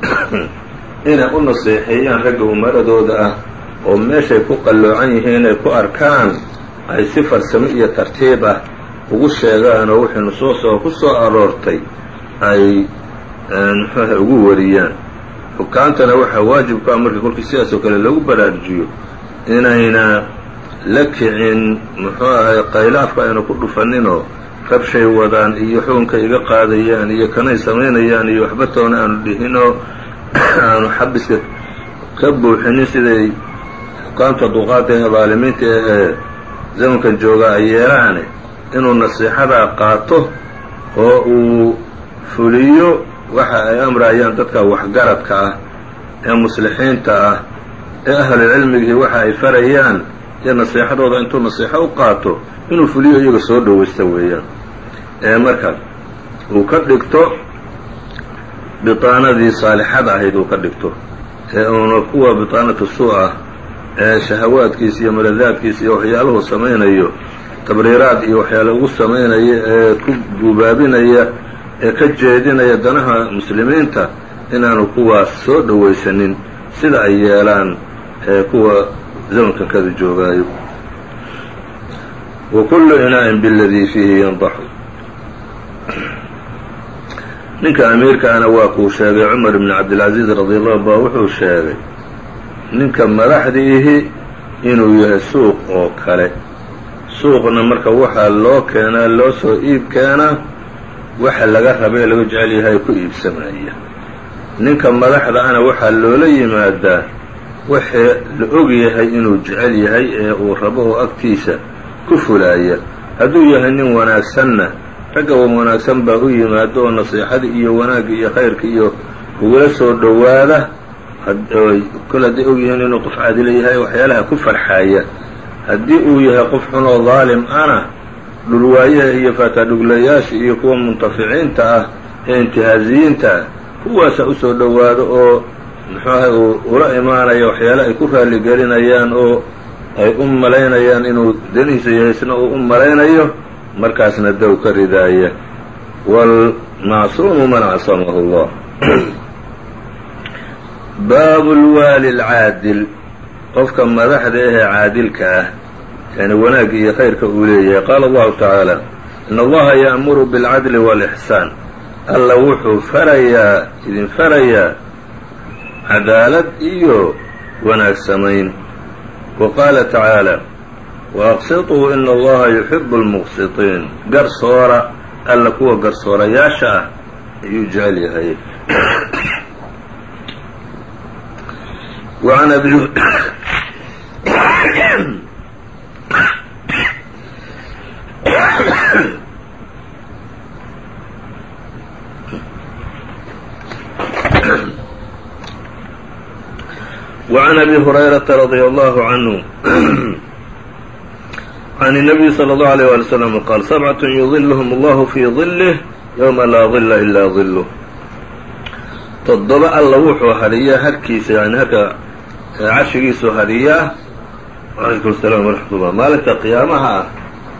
inay u naseexeeyaan ragga umaradooda ah oo meeshay ku qalloocan yihiin ay ku arkaan ay si farsamo iyo tartiib ah ugu sheegaan oo wixii nusuus oo ku soo aroortay ay muxuuha ugu wariyaan. Xukaamtana waxaa waajib ku ah marka kolkii sidaas oo kale lagu baraarujiyo inayna la kicin muxuu ahay qaylaafka ayna ku dhufaninoo rabshay wadaan iyo xukunka iga qaadayaan iyo kanay samaynayaan iyo waxba toona aanu dhihinoo aanu xabiska ka buuxinin siday xukaamta duqaada ee daalimiinta ee zamankan joogaa ay yeelaane inuu nasiixadaa qaato oo uu fuliyo waxa ay amrayaan dadka waxgaradka ah ee muslixiinta ah ee ahlulcilmigii waxa ay farayaan iyo naseexadooda intuu naseexo u qaato inuu fuliyo iyaga soo dhowaysta weeyaan. Ee marka uu ka dhigto biطaanadii saalixada ahayd uu ka dhigto ee uuna kuwa biطaanatu suu ah ee shahawaadkiisa iyo maladaadkiisa iyo waxyaaluhu samaynayo tabriiraad iyo waxyaale ugu samaynaya ee ku gubaabinaya ee ka jeedinaya danaha muslimiinta inaanu kuwaas soo dhowaysanin. Sida ay yeelaan ee kuwa zamankan kada joogaayo wa kullu inaa'in biladii fiihi yandaxu ninka amiirkaana waa kuu sheegay cumar ibn cabdilcaziiz radi allahu ba wuxuu sheegay ninka madaxdiihi inuu yahay suuq oo kale suuqna marka waxaa loo keenaa loo soo iib keenaa waxa laga raba ee laga jecel yahay ku iibsamaya ninka madaxda ana waxaa loola yimaadaa waxii la og yahay inuu jecel yahay ee uu rabo oo agtiisa ku fulaaya. Hadduu yahay nin wanaagsanna ragga wan wanaagsan baa u yimaado oo nasiixada iyo wanaagga iyo khayrka iyo ugula soo dhowaada. Kol hadday og yihiin inuu qof cadilo yahay waxyaalaha ku farxaaya. Haddii uu yahay qof xun oo daalim ana dhulwaayaha iyo faataadhuglayaasha iyo kuwa muntaficiinta ah ee intihaaziyiinta ah kuwaasa u soo dhowaado oo muxuu ahay uu ula imaanaya waxyaale ay ku raaligelinayaan oo ay u malaynayaan inuu danihiisa yahay isna uu u malaynayo markaasna dow ka ridaaya wاlmacsuumu man casamahu اllah baabu lwaali اlcaadil qofka madaxda ahee caadilka ah yani wanaagga iyo khayrka uu leeyahay qaala allahu tacaala in allaha ya'muru biاlcadli wاlإxsaan alla wuxuu farayaa idin farayaa cadaalad iyo wanaagsamayn wa qaala tacaala waaqsituu in allaha yuxibu lmuqsitiin garsoora alla kuwa garsoorayaasha ah ayuu jecel yahay. وعن أبي وعن أبي هريرة رضي الله عنه عن النبي صلى الله عليه ولي وسلم قال سبعة يظلهم الله في ظله يوم لا ظل إلا ظله toddoba alla wuxuu hariyaa harkiisa yani harka carshigiisu hariyaa calaykum asalaam waraxmatullah maalinta qiyaamaha ah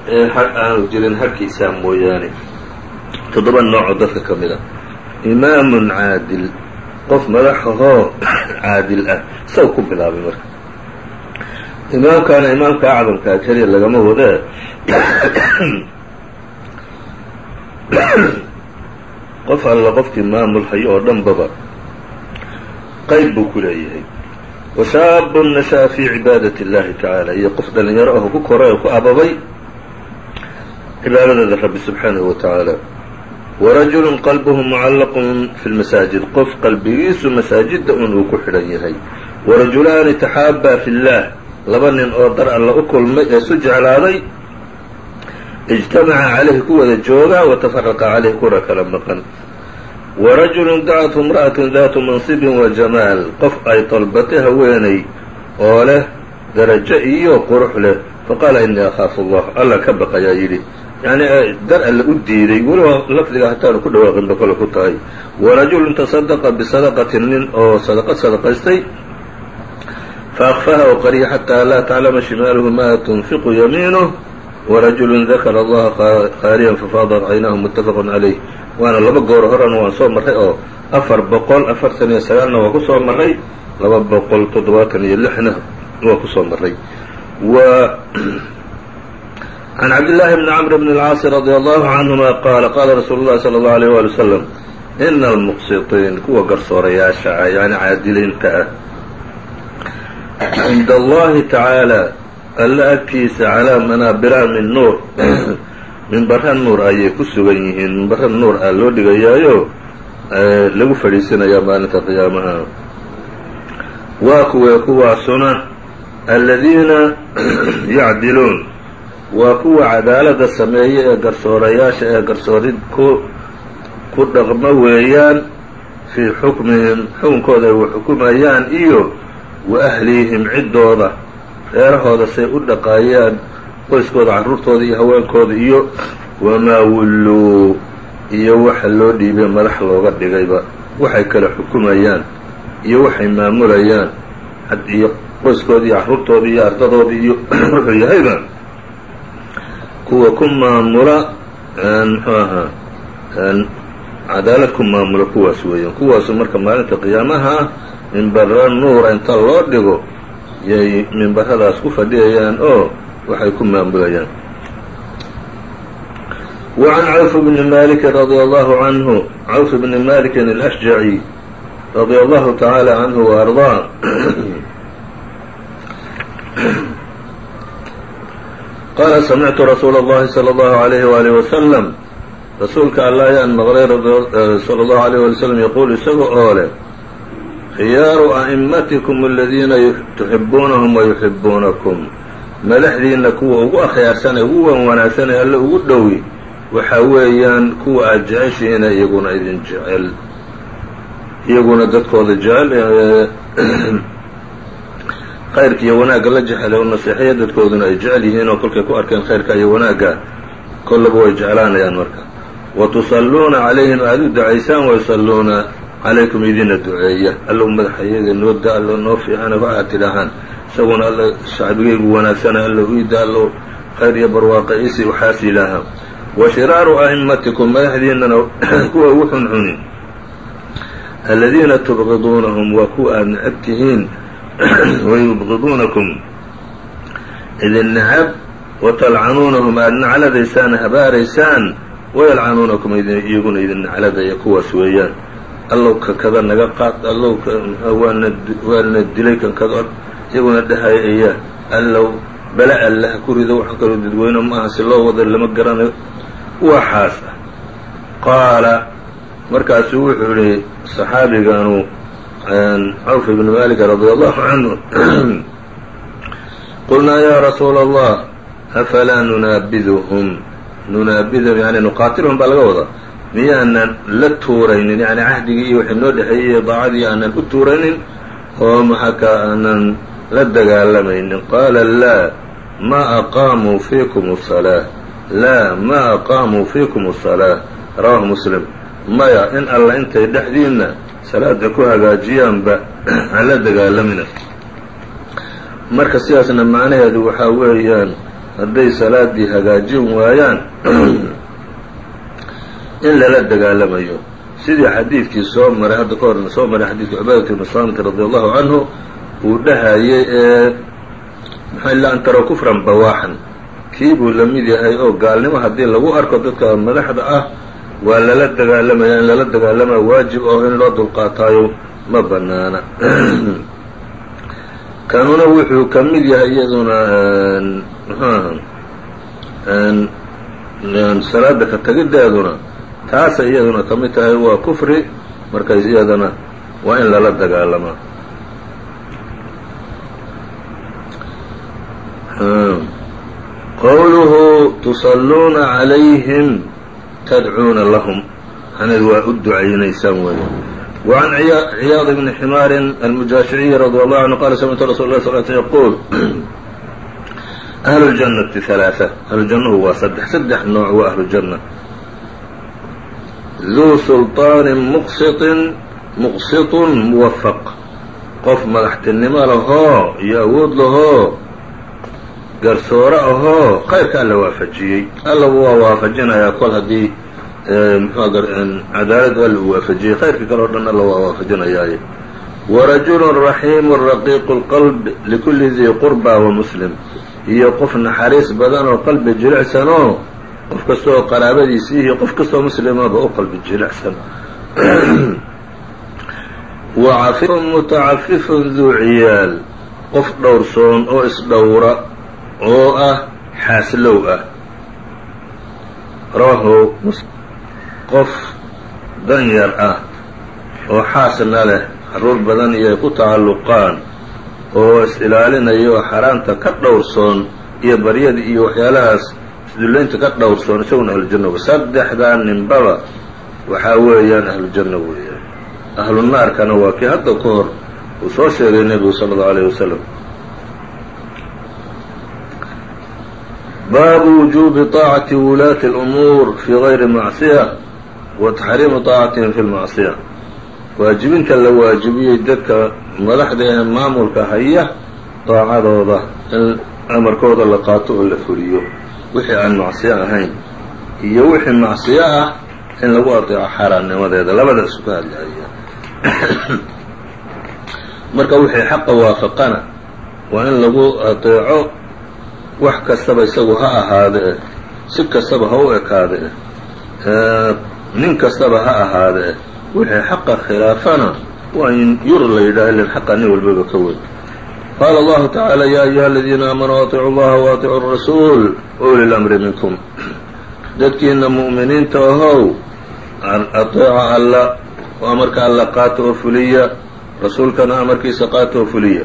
ee aanu jirin harkiisaa mooyaane toddoba noocoo dadka ka mid a imaamun caadil qof madaxahoo caadil ah isaga ku bilaabay marka. Imaamkaana imaamka acdamkaa keliya lagama wadee qof alla qofkii maamul hayo oo dhanbaba qayb buu ku leeyahay. Wa shaabun nasha'a fii cibaadati اllahi tacaala iyo qof dhalinyaro ah ku koray oo ku ababay cibaadadeeda rabbi subxaanahu wa tacaala warajulu qalbuhu mucallaqun fi lmasaajid qof qalbigiisu masaajidda un uu ku xidhan yahay warajulaani taxaabaa fi اllah laba nin oo dar alla u kulmay ee isu jeclaaday ijtamaca calayhi ku wada jooga watafaraqa calayhi kuna kala maqan warajulu dacathu imra'atun daatu mansibin wa jamaal qof ay dalbatay haweeney oo leh darajo iyo qurux leh faqaala inii akhaafu allah alla ka baqayaa yidhi yacni dar alle u diiday weliba lafdiga hataanu ku dhawaaqinba kole ku tahay. Warajulun tasadaqa bisadaqatin nin oo sadaqad sadaqaystay. Faakfaha qariya xataa laa taclama shimaaluhu ma tunfiqu yamiinuh warajulu dakara allaha khaaliyan fafaadat caynaahu muttafaqun calayh waana laba goor horena waan soo marray oo afar boqol afartan iyo sagaalna waa ku soo marray. Laba boqol toddobaatan iyo lixna waa ku soo marray can cabdillaahi bni camr bni اlcaasi radi allahu canhuma qaala qaala rasuulu llahi sala allahu alayh wali wasalam ina almuqsitiin kuwa garsoorayaasha ah yani caadiliinta ah cinda allahi tacaala alla agtiisa calaa manaabira min nuur minbara nuur ayay ku sugan yihiin minbara nuur ah loo dhigayaayo lagu fadhiisinayaa maalinta qiyaamaha waa kuwee kuwaasuna aladiina yacdiluun waa kuwa cadaalada sameeya ee garsoorayaasha ee garsoorid ku ku dhaqmo weeyaan fii xukmihim xukunkooda ay wax xukumayaan iyo wa ahlihim ciddooda reerahooda say u dhaqaayaan qoyskooda carruurtooda iyo haweenkooda iyo wamaa wulluu iyo waxa loo dhiibay madax looga dhigayba waxay kala xukumayaan iyo waxay maamulayaan iyo qoyskooda iyo carruurtooda iyo ardadooda iyo wuxuu yahayba kuwa ku maamula mxuu ahaa cadaalad ku maamula kuwaas weeyaan. Kuwaasu marka maalinta qiyaamaha minbara nuura inta loo dhigo yay minbaradaas ku fadhiyayaan oo waxay ku maamulayaan. Wacan cawf bni malikin radia allahu canhu cawf bni malikin alashjaci radi allahu tacaala canhu wa ardaa qال سمعت رsuuل اللhi صلى الله عليه وaله وسلم rasuulka alla ayaan maqlay slى الlه عليه ولي وسلم yquل isaga oo leh khiyaaru أئmatiكم الadiina تحibuunahم ويحibuunaكم madaxdiina kuwa ugu akhyaarsanee ugu wan wanaagsanee alle ugu dhowi waxa weeyaan kuwa aad jeceshihiina iyaguna idin jecel iyaguna dadkooda jecel khayrka iyo wanaagga la jecel oo naseexaya dadkooduna ay jecel yihiin oo kolkay ku arkeen khayrka iyo wanaagga kollaba way jeclaanayaan marka. Wa tusalluuna calayhim aada u ducaysaan wayusalluuna calaykum idina duceeya. Allow madaxa iyaga noo da allo noo fiicana waxaad tidhaahaan isaguna alla shacbigaygu wanaagsana allow iida allow khayr iyo barwaaqa isi waxaas yidhaahaa wa shiraaru a'immatikum madaxdiinana kuwa ugu xunxuni. Aladiina tubqiduunahum waa kuwa aad necab tihiin wayubqiduunakum idin necab watalcanuunahum aad nacladaysaan habaaraysaan wayalcanuunakum iyaguna idin nacladaya kuwaas weeyaan allow ka kada naga qaad allow waana waana dilay kan kada iyaguna dhahaya allow bala alle ha ku rido waxaan kaloo dadweyne maaha si loo wada lama garanayo waxaas ah qaala markaasuu wuxuu yihi saxaabiganu cawf بن مالك رضي allahu عنه qulnaa يا rasuul الله afalaa nunaabiduhum nunaabiduhum yani nuqaatiluhum baa laga wadaa. Miyaanan la tuuraynin yani cahdigii iyo wixii noo dhexeeyey iyo daacadii aanan u tuuraynin oo maxaaka aanan la dagaalamaynin. Qaala لا ما aqaamuu فيكم الصلاة laa ma aqaamuu fiikum salaa rawaahu muslim. Maya in alla intay dhexdiinna salaada ku hagaajiyaanba aan la dagaalamina. Marka sidaasna macnaheedu waxaa weeyaan hadday salaadii hagaajin waayaan in lala dagaalamayo. Sidii xadiidkii soo maray hadda ka horna soo maray xadiidkii cubaadat ibnu saamit radi allahu canhu uu dhahayay ee maxaa ila an taraw kufran bawaaxan. Kii buu la mid yahay oo gaalnimo haddii lagu arko dadka madaxda ah waa lala dagaalamaya in lala dagaalamaa waajib oo in loo dulqaataayo ma banaana kanuna wuxuu ka mid yahay iyaduna salaada ka tegideeduna taasay iyaduna ka mid tahay waa kufri markays iyadana waa in lala dagaalamaa qowluhu tusalluuna calayhim tadcuuna lahum anad waa u ducaynaysaan weeyaan wacan ciyaad bni ximaarin almujaashiciyi radi allahu canhu qala samictu rasul lah sal sl yquul ahlu ljannati halaaثa ahlujannahu waa saddex saddex nooc waa ahlujanna duu sulطaanin muqsitin muqsitun muwafaq qof madaxtinimo lahoo iyo awood lahoo garsoore ahoo khayrka alla waafajiyey. Allaba waa waafajinayaa kol haddii cadaalad alla uu waafajiyey khayrka kale o dhan alla waa waafajinayaaye. Warajulu raxiimu raqiiqu اlqalb likulli dii qurba wamuslim iyo qof naxariis badan oo qalbi jilicsan oo qof kasta oo iyo qof kastoo muslimaba u qalbi jilicsan. Wacafifun mutacafifun duu ciyaal. Qof dhowrsoon oo isdhowra oo ah xaaslow ah. Rawahu qof danyar ah oo xaasna leh carruur badan iyo ku tacalluqaan oo is-ilaalinaya oo xaaraanta ka dhowrsoon iyo baryada iyo waxyaalahaas isdullaynta ka dhowrsoon isaguna ahlujanna wey saddexdaa ninbaba waxaa weeyaan ahlujanna weeyaan ahlu naarkana waa kii hadda ka hor uu soo sheegay nebigu sala allau alayh wasalam baabu wujuubi طaacati wulaati اlumuur fii gayri macصiya wa taxriimi طaacatihim fi lmacصiya waajibinta la waajibiyey dadka madaxda ee maamulka haya daacadooda in amarkooda la qaato oo la fuliyo wixii aan macsiyo ahayn iyo wixii macsiyo ah in lagu adeeco xaaraannimadeeda labada isu ka hadlahaya marka wixii xaqa waafaqana waa in lagu adeeco wax kastaba isagu ha ahaadee si kastaba ha u ekaadee nin kastaba ha ahaadee wixii xaqa khilaafana waa in yur la yidhaha ilan xaqa nin walbaba ka weyn qaala allahu tacaala yaa ayuha aladiina aamanuu atiicu allaha wa rasuul uli lamri minkum. Dadkiina mu'miniinta ahow ateeca alla oo amarka alla qaata oo fuliya rasuulkana amarkiisa qaata oo fuliya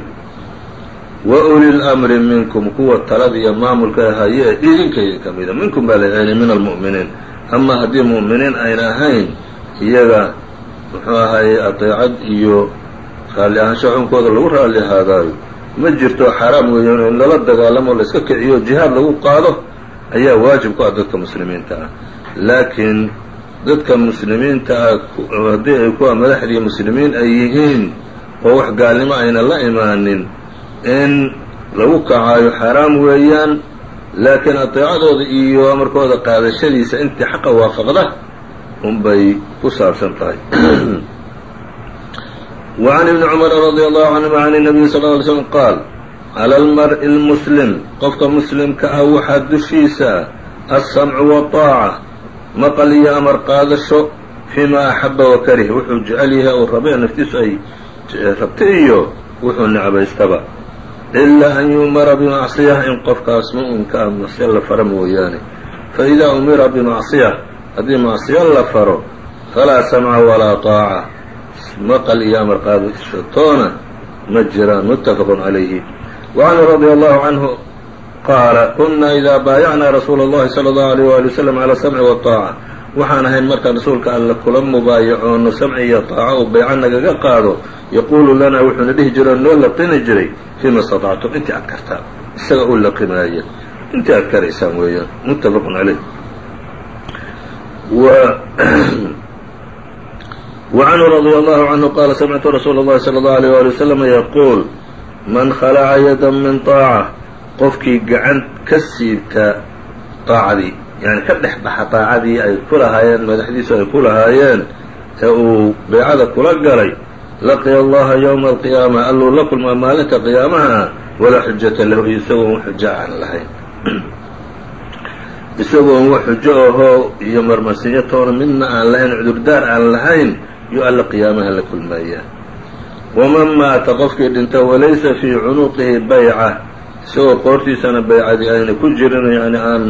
wa uli lamri minkum kuwa talada iyo maamulka haye idinka idinka mida. Minkum baa la yani min almu'miniin ama haddii mu'miniin ayna ahayn iyaga muxuu ahaye adeecad iyo raalli ahaansho xunkooda lagu raalli ahaadaayo ma jirto xaaraam weeyaan in lala dagaalamo la iska kiciyo jihaad lagu qaado ayaa waajib ku ah dadka muslimiinta ah. Laakiin dadka muslimiinta ah haddii ay kuwa madaxdii muslimiin ay yihiin oo wax gaalnimo ayna la imaanin in lagu kacaayo xaaraam weeyaan laakiin adeecadooda iyo amarkooda qaadashadiisa intii xaqa waafaqda unbay ku saabsan tahay وعn iبn cmr radي allahu canهuma can الnabiy sal ه ly slm qaal calى اlmar'i اlmuslim qofka muslimka ah waxaa dushiisa aلsamcu waطaaca maqal iyo amar qaadasho fima axaba wakarih wuxuu jecel yahay uu rabe naftiisu ay rabta iyo wuxuu necbaystaba ilaa an yu'mara bimacصiyة in qofkaas mu'minka ah macصiyo la faro mooyaane faإida umira bimacصiya haddii macصiyo la faro falaa samca walaa طaaca maqal iyo amar qaadashatoona ma jiraan mutafaq عalayhi وcanhu radي allahu canhu qaala kuna idaa baayacnaa rasuula اllahi salى اllahu عalيyh wali wslam calى samci waطaaca waxaan ahayn markaan rasuulka alle kula mubaayacoonu samci iyo طaaco uu bayco nagaga qaado yaquulu lanaa wuxuuna dhihi jiro o noo laqini jiray fima اstaطactum intii aad kartaan isaga u laqimaaya intii aad karaysaan weeyaan mutafaq عalayh وعنه رضي الله عنه قال سمعت رsuuل الlahi صلى الله عليه ولي وسلم يquuل man khلca yada min طاacة qofkii gacan ka siibta طaacadii yani ka dhex baxa daacadii ay ku lahaayeen madaxdiisu ay ku lahaayeen ee uu beycada kula galay laqiya allaha yowma alqiyaama alluu la kulmaa maalinta qiyaamaha walaa xujata lahu isagoo n xujo aan lahayn. Isagoo n xujo ahoo iyo marmarsiiyo toona midna aan lahayn cudurdaar aan lahayn yo alla qiyaamaha la kulmayaa waman maata qofkii dhinta walaysa fii cunuqihi bayca isagoo qoortiisana baycadii ayna ku jirin yani aan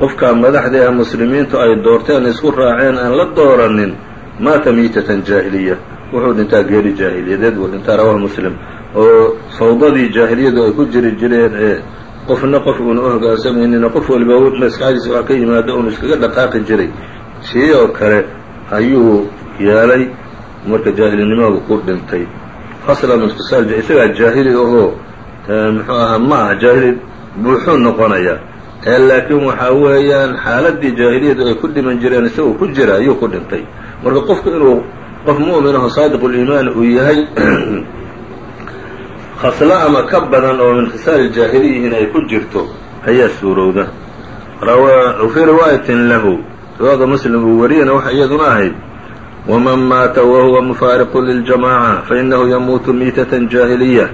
qofkaa madaxda ah muslimiintu ay doorteen isku raaceen aan la dooranin maata miitatan jaahiliya. Wuxuu dhintaa geeri jaahiliyadeed buu dhintaa rawahu muslim. Oo fawdadii jaahiliyadu ay ku jiri jireen ee qofna qof uuna u hogaansamaynin qof waliba maskaxdiisa wax ka yimaado uunu iskaga dhaqaaqi jiray. Sii oo kale ayuu yeelay marka jaahilinimadu ku dhintay. Fasla min khisaal isagaa jaahili ahoo muxuu ahaa ma aha jaahili buuxuu noqonayaa. ee laakiin waxaa weeyaan xaaladii jaahiliyadu ay ku dhiman jireen isagoo ku jira ayuu ku dhintay. Marka qofku inuu qof mu'min aho saadiquliimaan uu yahay khaslo ama ka badan oo min khisaal jaahiliyihin ay ku jirto ayaa suurowda. Fii riwaayatin lahu riwaayada muslim uu wariyana waxa iyaduna ahayd. Waman maata wahuwa mufaariqu liljamaaca fainahu yamuutu miitatan jaahiliya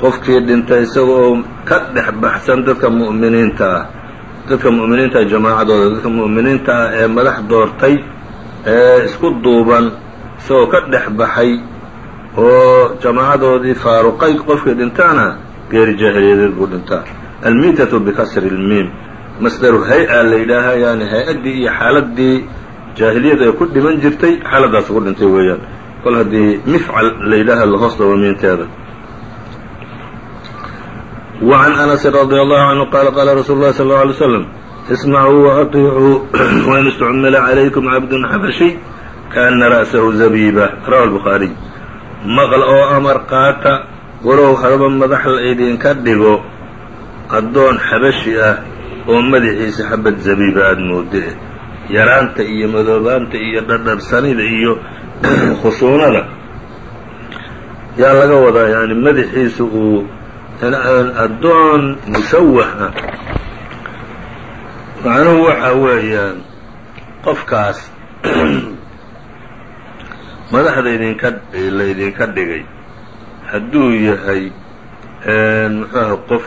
qofkii dhintay isagoo ka dhex baxsan dadka mu'miniinta ah dadka mu'miniinta jamaacadooda dadka mu'miniinta ah ee madax doortay ee isku duuban isagoo ka dhex baxay oo jamaacadoodii faaruqay qofkii dhintaana geeri jaahiliyadeed buu dhintaa. Almiitatu bikasri lmiim masdaru hay'a la yidhaahaa yani hay'addii iyo xaaladii jaahiliyadu ay ku dhiman jirtay xaaladaas ugu dhintay weeyaan. Kol haddii mifcal la yidhaaha lahoos dhabo miinteeda وعn أنس رضي الله عنه qال qاla رsuل الlhi صلى الله عليه وسلم اسمعوا وأطيعوا وإn اsتcmila عlaykم cabd xabشي kaana ra'sahu zabiiba rawa albukhaariy maql oo amar qaata walow hadaba madax la idinka dhigo addoon xabashi ah oo madaxiisa xabad zabiiba aada moodee yaraanta iyo madoobaanta iyo dhadharsanida iyo khusuunada yaa laga wadaa yani madaxiisa uu addoon mushawah ah macnuhu waxa weeyaan qofkaas madaxda idinka laydinka dhigay hadduu yahay muxuaha qof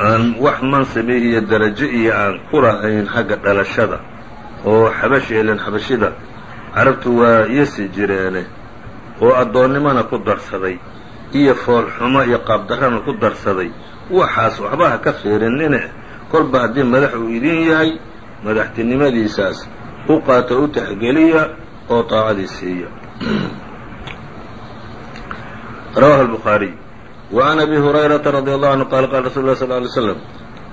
aan wax mansibi iyo darajo iyo aan ku lahayn xagga dhalashada oo xabashi elan xabashida carabtu waa yasi jireene oo addoonnimona ku darsaday iyo foolxumo iyo qaabdarrana ku darsaday waxaas waxba ha ka fiirinine kolba haddii madax uu idin yahay madaxtinimadiisaas u qaato u taxgeliya oo taacadii siiya rawahu الbخaariي وعn abi هurayrata radي allahu anhu qala qala rasul lah sl lay slam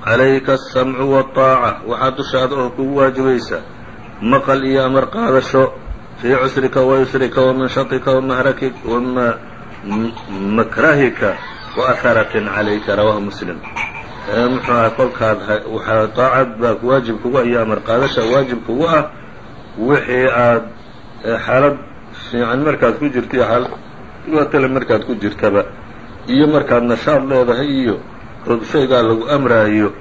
calayka aلsamcu والطaaca waxaa dushaada oo kugu waajibaysa maqal iyo amar qaadasho fii cusrika wayusrika wamanshaطika wamakrahika وaaharatin calayka rawahu muslim muxuu aha kolkaad waxaa taacad baa waajib kugu iyo amar qaadasha waajib kugu ah wixii aad xaalad fiican markaad ku jirta iyo xaalad dhibaatale markaad ku jirtaba iyo markaad nashaad leedahay iyo shaygaa lagu amraayo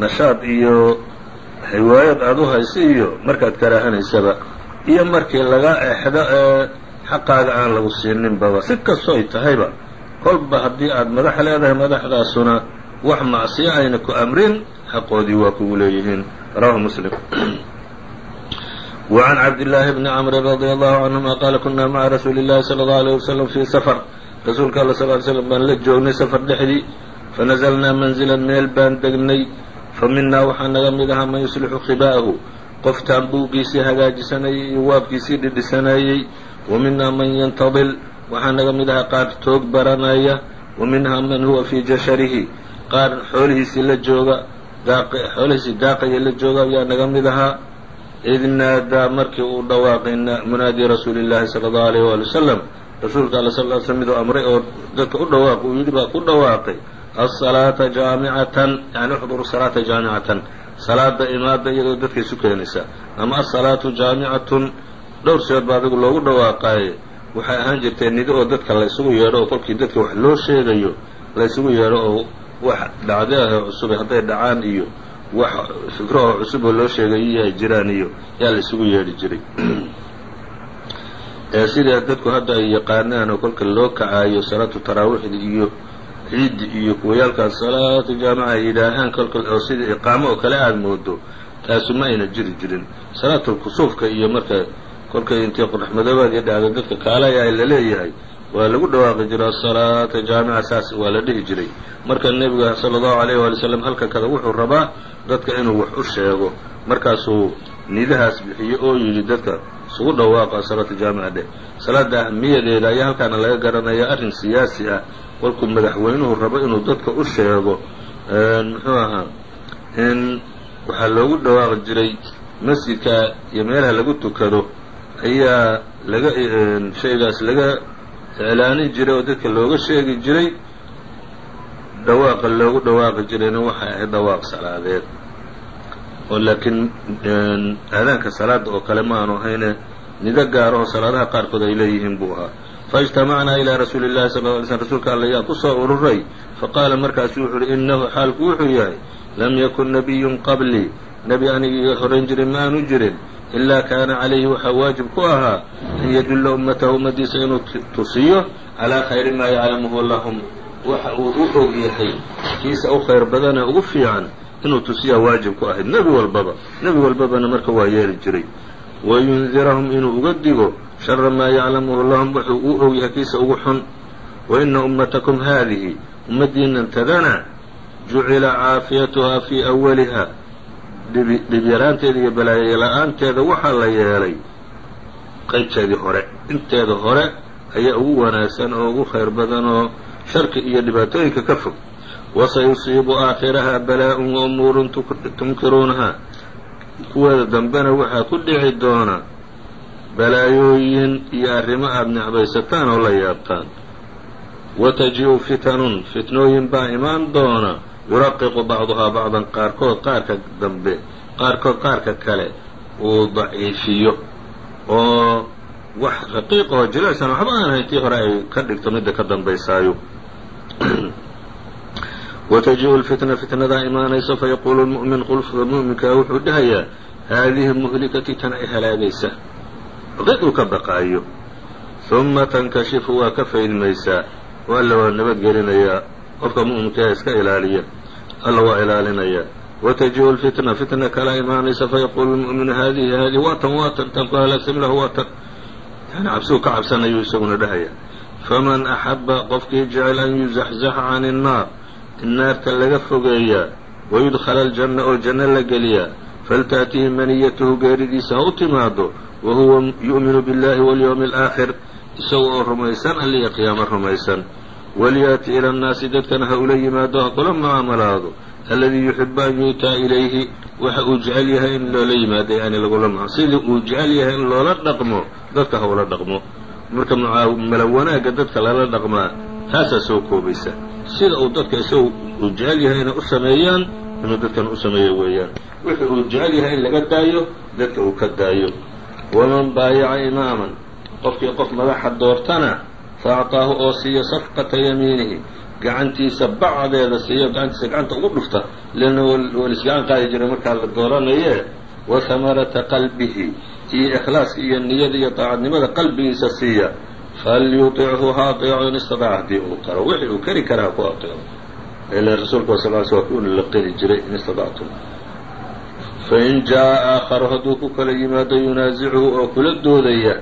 nashaad iyo hiwaayad aad u haysa iyo markaad karaahanaysaba iyo markii laga exdo ee xaqaaga aan lagu siininbaba si kastoo ay tahayba kolba haddii aad madax leedahay madaxdaasuna wax macsiyo ayna ku amrin xaqoodii waa kugu leeyihiin rawahu muslim وعn cabdاللaahi bni cmr radي allahu canهuma qaala kuna maca rasuuli الlahi slى الlaه عalيه waslm fii safr rasuulka alla sl ly slm baan la joognay safar dhexdii fanazlnaa manزila meel baan degnay faminaa waxaa naga mid ahaa man yuslixu khiba'ahu qof taambuugiisii hagaajisanayay iyo waabkiisii dhidhisanayey wa minaa man yantadil waxaa naga mid ahaa qaar toog baranaya wa minhaa man huwa fii jasharihi qaar xoolihiisii la jooga xoolihiisii daaqaya la jooga ayaa naga mid ahaa. Id naadaa markii uu dhawaaqay munaadi rasuuli llaahi sala allahu alayh waali wasalam rasuulka alla sal sl miduu amray oo dadka u dhawaaq uu yidhi baa ku dhawaaqay asalaata jaamicatan yani uxduru salaata jaamicatan salaada imaada iyadoo dadka isu keenaysa. Ama asalaatu jaamicatun dhowr siyood baa adigu loogu dhawaaqaaye waxay ahaan jirtee nido oo dadka la ysugu yeedho oo kolkii dadka wax loo sheegayo la ysugu yeedho oo wax dhacde ah cusube hadday dhacaan iyo wax fikro oo cusub oo loo sheegayo ay jiraan iyo yaa la isugu yeedhi jiray. Sida dadku hadda ay yaqaanaan oo kolka loo kacaayo salaatu taraawiixda iyo ciiddi iyo kuwayaalkaas salaatu jaamica ay yidhaahaan kolka oo sida iqaamo oo kale aada moodo taasu ma ayna jiri jirin. Salaatulkusuufka iyo marka kolkay intii qoraxmadoobaadii dhacdo dadka kaalaya ay la leeyahay waa lagu dhawaaqi jiray asalaata jaamica saas waa la dhihi jiray. Marka nebiga sala allahu alayh waali wasalam halka kada wuxuu rabaa dadka inuu wax u sheego. Markaasuu nidahaas bixiye oo yidhi dadka isugu dhawaaqa salaata jaamica dheh salaada ahamiyadeeda ayaa halkaana laga garanaya arrin siyaasi ah kolkuu madaxweynuhu rabo inuu dadka u sheego muxuu ahaa in waxaa loogu dhawaaqi jiray masjidka iyo meelaha lagu tukado ayaa laga shaygaas laga iclaanin jiray oo dadka looga sheegi jiray. Dhawaaqa loogu dhawaaqi jirayna waxay ahayd dhawaaq salaadeed. Oo laakiin aadaanka salaada oo kale ma aanu ahayne nido gaarahoo salaadaha qaarkood ay leeyihiin buu ahaa faاجtamacnaa ilىa rasuuli الlahi sal ly slm rasuulka alla yaa ku soo ururay faqaala markaasu wuxuu uhi inahu xaalku wuxuu yahay lam yakun nabiyun qablii nebi anigii iga horan jirin ma aanu jirin ilaa kaana calayhi waxaa waajib ku ahaa an yadulla ummatahu ummadiisa inuu tusiyo calىa khayri maa yaclamuhu lahum waxa uu u og yahay kiisa u khayr badane ugu fiican inuu tusiyaa waajib ku ahayd nebi walbaba nebi walbabana marka waa yeeli jiray wayundirahum inuu uga digo shara maa yaclamuhu lahum wuxuu u og yahay kiisa ugu xun. Waina ummatakum haadihi ummaddiinan tadana jucila caafiyatuhaa fii awaliha dhibyaraanteeda iyo balaayola-aanteeda waxaa la yeelay qaybteedii hore. Inteeda hore ayaa ugu wanaagsan oo ugu khayr badan oo sharki iyo dhibaatooyinka ka fog. Wasayusiibu aakhiraha balaa-un wa umuurun tunkiruunaha kuweeda dambena waxaa ku dhici doona balaayooyin iyo arrimo aada necbaysataan oo la yaabtaan. Wataji-u fitanun fitnooyin baa imaan doona. Yuraqiqu bacduhaa bacdan qaarkood qaarka dambe qaarkood qaarka kale uu daciifiyo. Oo wax raqiiqaho jilicsan waxba aan hayn tii hore ay ka dhigto midda ka dambaysaayo. Wataji-u lfitna fitnadaa imaanaysa fayaquulu lmu'min qulfka mu'minkaa wuxuu dhahayaa haadihi muhlikati tan ay halaagaysa uu ka baqaayo. Uma tankashifu waa ka faydmaysaa alla waa nabadgelinayaa qofka mu'minkaa iska ilaaliya alla waa ilaalinayaa wataji-u lfitna fitna kala imaanaysa fayaquulu lmu'minu haadihi haadihi waa tan waa tan ku halaagsan lahu waa tan yani cabsigu ka cabsanayuu isaguna dhahaya. Faman axaba qofkii jecel an yuzaxzaxa can innaar in naarta laga fogeeyaa wayudkhala aljanna oo janno la geliyaa faltaأtihi maniyatuhu geeridiisa ha u timaado wa huwa yu'minu biاllahi walyowmi alaakhir isaga oo rumaysan alliya qiyaamo rumaysan walyaati ila annaasi dadkana ha ula yimaado ha kula mucaamalaado alladii yuxibu an yu'taa ilayhi waxa uu jecel yahay in loola yimaado yani lagula sidii uu jecel yahay in loola dhaqmo dadka ha ula dhaqmo marka mucaamalo wanaagga dadka lala dhaqmaa taasaa soo koobaysa sida uu dadka isagu uu jecel yahay inay u sameeyaan inuu dadkana u sameeyo weeyaan wixii uu jecel yahay in laga daayo dadka uu ka daayo waman baayaca imaaman qofkii qof madaxa doortana fa acطaahu oo siiyo safqata yamiinihi gacantiisa bacdeeda siiyo gacantiisa gacanta ugu dhufta leanna walisgacan qaadi jiray markaa la dooranaye wa hamarata qalbihi iyo ikhlaaska iyo niyada iyo daacadnimada qalbigiisa siiya falyuطichu ha aطeeco in istadaca haddii uu karo wixii uu kari kara ha ku aطeeco ila rasuulka sal l sl kuna la qeli jiray in istadactum fain jaaءa aakharu hadduu ku kala yimaado yunaasichu oo kula doodaya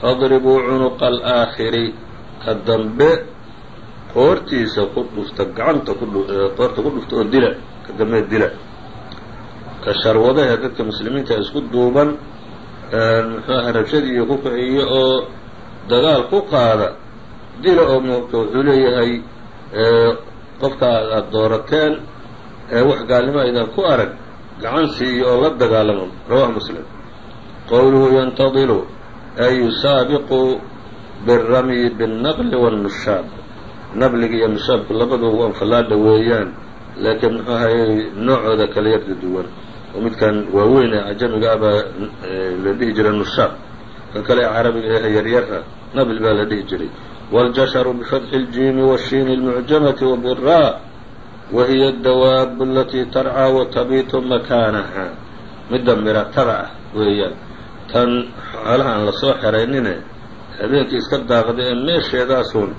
fadribuu cunuqa alaakhiri ka dambe qoortiisa ku dhufta gacanta qoorta ku dhufta oo dila ka dambe dila ka sharwadahe dadka muslimiinta isku duuban muxuaha rabshadiiyo ku kiciyo oo dagaal ku qaada dila oo mka wuxuu leeyahay qofka aada doorateen ee wax gaalnimo aydan ku arag gacan siiyo oo la dagaalamo rawahu muslim qowluhu yantadilu ay yusaabiqu biramyi biالnaqli wالnushaab naqliga iyo nushaabku labaduba waan fallaadha weeyaan laakiin muxuu ahayey noocooda kala yarda duwan oo midkan waaweyn ee cajamiga ah baa la dhihi jiray nushaab kan kale ee carabiga ee yaryara nabl baa la dhihi jiray wاljasharu bifatxi اljiimi wالshiini اlmucjamati wbira wa hiya اdawaabu alatii tarcaa watabiitu makaanaha midda miratada ah weeyaan tan xoolaha aan la soo xeraynine habeenkii iska daaqda ee meesheedaasun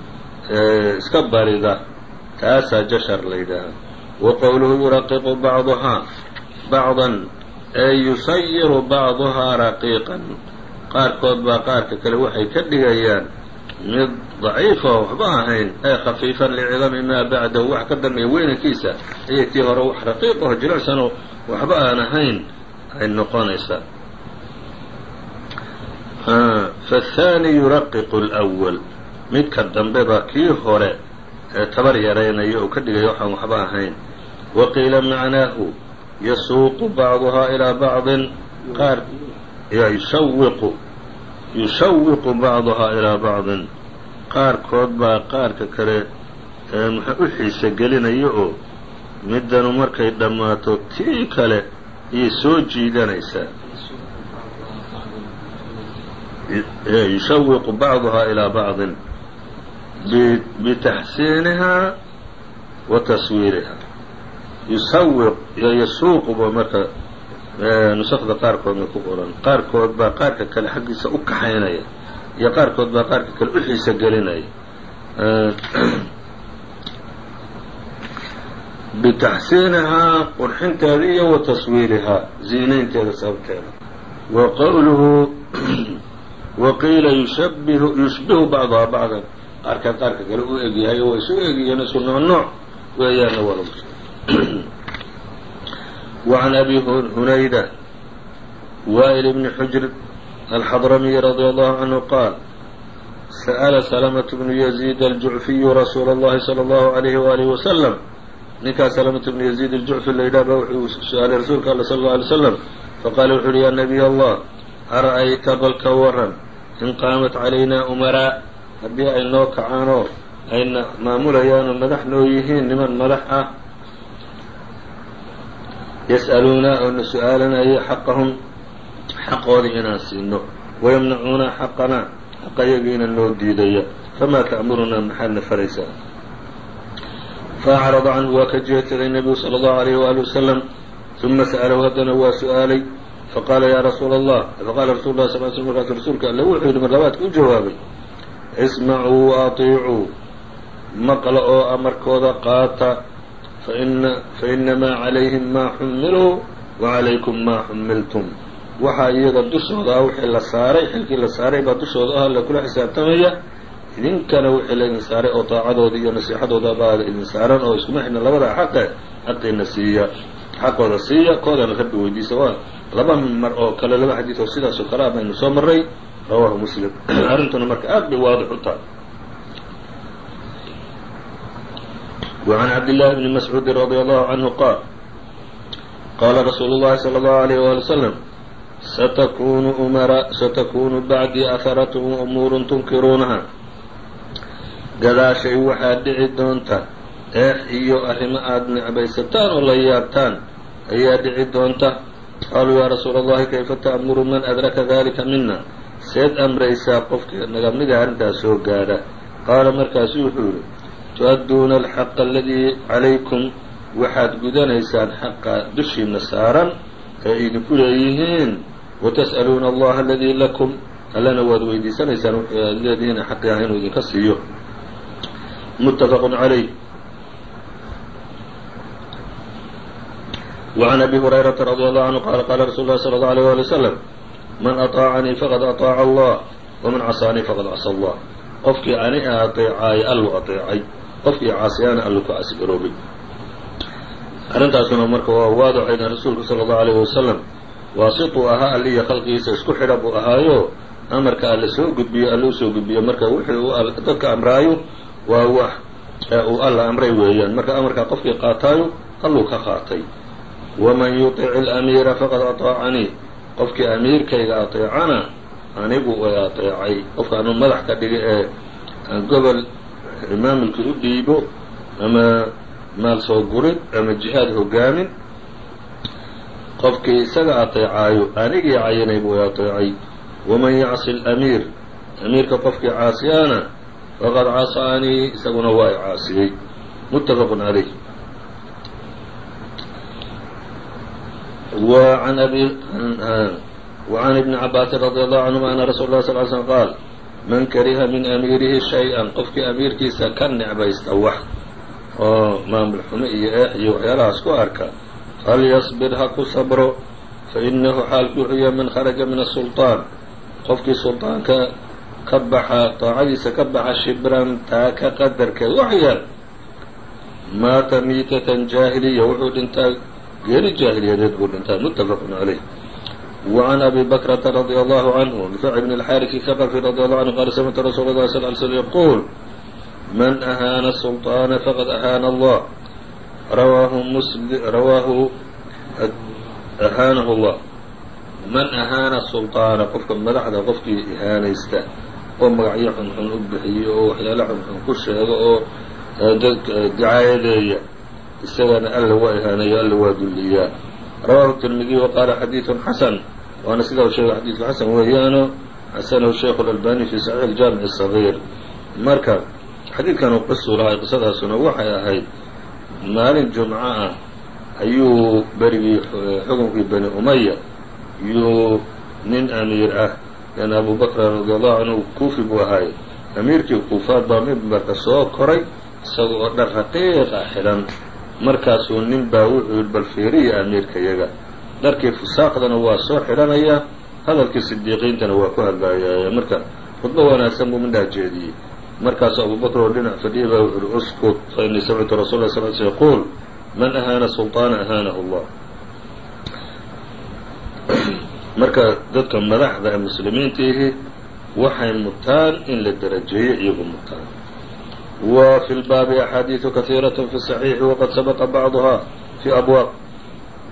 iska barida taasaa jashar la yidhaaha wa qowluhu yuraqiqu bacduhaa bacdan ee yusayiru bacduhaa raqiiqan qaarkood baa qaarka kale waxay ka dhigayaan mid daciifa oo waxba ahayn ee khafiifan licidami maa bacdahu wax ka dambeeya weynankiisa ayay tii hore wax raqiiqaho jilicsanoo waxba aan ahayn ay noqonaysaa faathaani yuraqiqu lwal midka dambe baa kii hore ee tabar yaraynaya oo ka dhigaya waxaan waxba ahayn. Wa qiila macnaahu yasuuqu bacduhaa ilaa bacdin qaar yushawiqu yushawiqu bacduhaa ilaa bacdin qaarkood baa qaarka kale maxaa u xiise gelinaya oo middanu markay dhammaato tii kale ayay soo jiidanaysaa yushawiqu bacduhaa ilaa bacdin bitaxsiinihaa wa taswiirihaa yusawiq iyo yasuuquba marka nusakda qaarkoodna ku qoran. Qaarkood baa qaarka kale xaggiisa u kaxaynaya iyo qaarkood baa qaarka kale u xiisa gelinaya. Bitaxsiinihaa qurxinteeda iyo wa taswiirihaa ziinaynteeda sababteeda. Wa qowluhu waqiila yushabihu yushbihu bacduhaa bacdan. Qaarkaan qaarka kale u egyahay oo isu egyihiin isku nooc weeyaana wal وعn أbي هنaydة وائل بن حجر الحضرمي رضي الله عنه قال سأل سلمة بن يزيد الجعفي رsuuل اللhi صلى الله عليه وآله وسلم ninkaa سلمة بن يزيد الجعفي la ydhah ba wuxuu su-aalay rasuulka all صلى الله عليه وسلم faqaala wuxu uhi yaa nabiy allah ara'ayta bal ka waran in qaamat calaynaa umaraa haddii ay noo kacaanoo ayna maamulayaanoo madax noo yihiin niman madax ah yas'aluuna oo na su'aalanaya xaqahum xaqoodii inaan siino wayamnacuuna xaqana xaqayagiina noo diidaya famaa ta'murunaa maxaadna faraysaa faacrada canhu waa ka jeedsaday nebigu sala allahu alayh waali wasalam uma sa'alahu haddana waa su'aalay faqaala yaa rasuula allah faqaala rasul lah sal sl markaas rasuulka alle wuxuu yidhi marlabaadka u jawaabay ismacuu wa atiicuu maqla oo amarkooda qaata fainamaa calayhim maa xumiluu wacalaykum maa xumiltum waxaa iyaga dushooda ah wixii la saaray xilkii la saaray baa dushooda ah la kula xisaabtamaya idinkana wixii laydin saaray oo daacadooda iyo nasiixadooda baa idin saaran oo iskuma xidhna labada xaqe xaqiina siiya xaqooda siiya koodana rabbi weydiisa waa laba mar oo kale laba xadiid oo sidaas oo kale ah baynu soo marray rawaahu muslim arrintuna marka aad bay waadix u tahay وعn cabdاللahi بn mascuudi radي allahu canhu qaal qaala rasuulu الlahi slى الlahu عalيyه wali wsلم satkunu mra satakunu bacdii aharat umuur tunkiruunaha gadaashay waxaa dhici doonta eex iyo arrimo aada necbaysataan oo la yaabtaan ayaa dhici doonta qaaluu yaa rasuula allahi kayfa ta'muru man adraka dalika mina seed amraysaa qofka naga mida arrintaas soo gaadha qaala markaasu wuxuu yidhi tu-adduuna alxaqa aladii calaykum waxaad gudanaysaan xaqa dushiina saaran ee idinku leeyihiin watas'aluuna allaha aladii lakum allana waad weydiisanaysaan wuxuu aad leedihiin xaqi ah inuu idinka siiyo muttafaqun calayh وعn أbي هريرaةa رضي الله عنه qال qاla رsuل الlh صلى الله عليه ولي وسلم man أطاacnii faqad أطاaca الله وman caصاanii faqad caصى الله qofkii ani aطeecaay allu aطeecay qofkii caasiyaana allu ka asgaroobay arrintaasuna marka waa waadaceeda rasuulku sala allahu alayhi wasalam waasituu ahaa alliya khalqigiisa isku xidha buu ahaayo amarka alla soo gudbiyo alle u soo gudbiyo marka wuxuu dadka amraayo waa wax uu alla amray weeyaan. Marka amarka qofkii qaataayo alluu ka qaatay. Waman yuطici alamiira faqad ataacanii qofkii amiirkayga ateecana anigu way ateecay qofka anuu madax ka dhigay ee gobol maamulka u dhiibo ama maal soo gurid ama jihaad hogaamin qofkii isaga ateecaayo anigii cayinay buu ateecay waman yacsi alamiir amiirka qofkii caasiyaana faqad casaanii isaguna waa i caasiyey. Muttafaqun calayh wa an abi wa can ibni cabaasin radi allahu canhuma ana rasul lah sal l slm qaal man kariha min amiirihi shay-an qofkii amiirkiisa ka necbaysta wax oo maamul xumo iyo eex iyo waxyaalahaas ku arka falyasbir ha ku sabro fainahu xaalku wuxuu yahay man kharaja min asulطaan qofkii sulطaanka ka baxa taacadiisa ka baxa shibran taaka qadarkeed wax yar. Maata miitatan jaahiliya wuxuu dhintaa geeri jaahiliyadeed buu dhintaa muttafaqun calayh وعn abi bakrata radي allahu canhu difaac bn اlxaarisi haqfi radي allahu anhu qaala samictu rasuula اllahi sl ly slm yaquul man ahaana sulطaana faqad ahaana allah rawaahu rawaahu ahaanahu allah man ahaana sulطaana qofka madaxda qofkii ihaanaysta oo magacyo xunxun u bixiyo oo waxyaala xunxun ku sheego oo dadka dicaayadeeya isagana alla waa ihaaneeyo alla waa dulliyaa rawahu tirmidiy wa qaala xadiidun xasan waana sidaa u sheegay xadiidku xasan weeyaano xasanahu sheikhu اlalbani fi saxiix اjaamic الصagiir marka xadiidkanu qisuu lahay qisadaasuna waxay ahayd maalin jumco ah ayuu berigii xukunkii bani umaya yuu nin amiir ah yan abu bakr radi allahu canhu kuufi buu ahaay amiirkii kuufaad baa mimbarka soo koray isaga oo dhar raqiiqa xidhan markaasuu nin baa wuxuu yidhi bal fiiriya amiirka yaga dharkii fusaaqdana waa soo xidhanayaa hadalkii sidiiqiintana waa ku hadlaayaya marka khudbo wanaagsan buu midhaa jeediyey markaasuu abubakr oo dhinac fadhiyay baa wuxu uhi uskut fa inii samictu rasul la sl sl yaquul man ahaana sulطaana ahaanahu allah marka dadka madaxda ee muslimiintiihi waxay mutaan in la darajeeyo iyagu mutaan وفي الbاb أxاadiiث kaثيiraة في الصحيiح وqad sabqa bعضha في أbwاab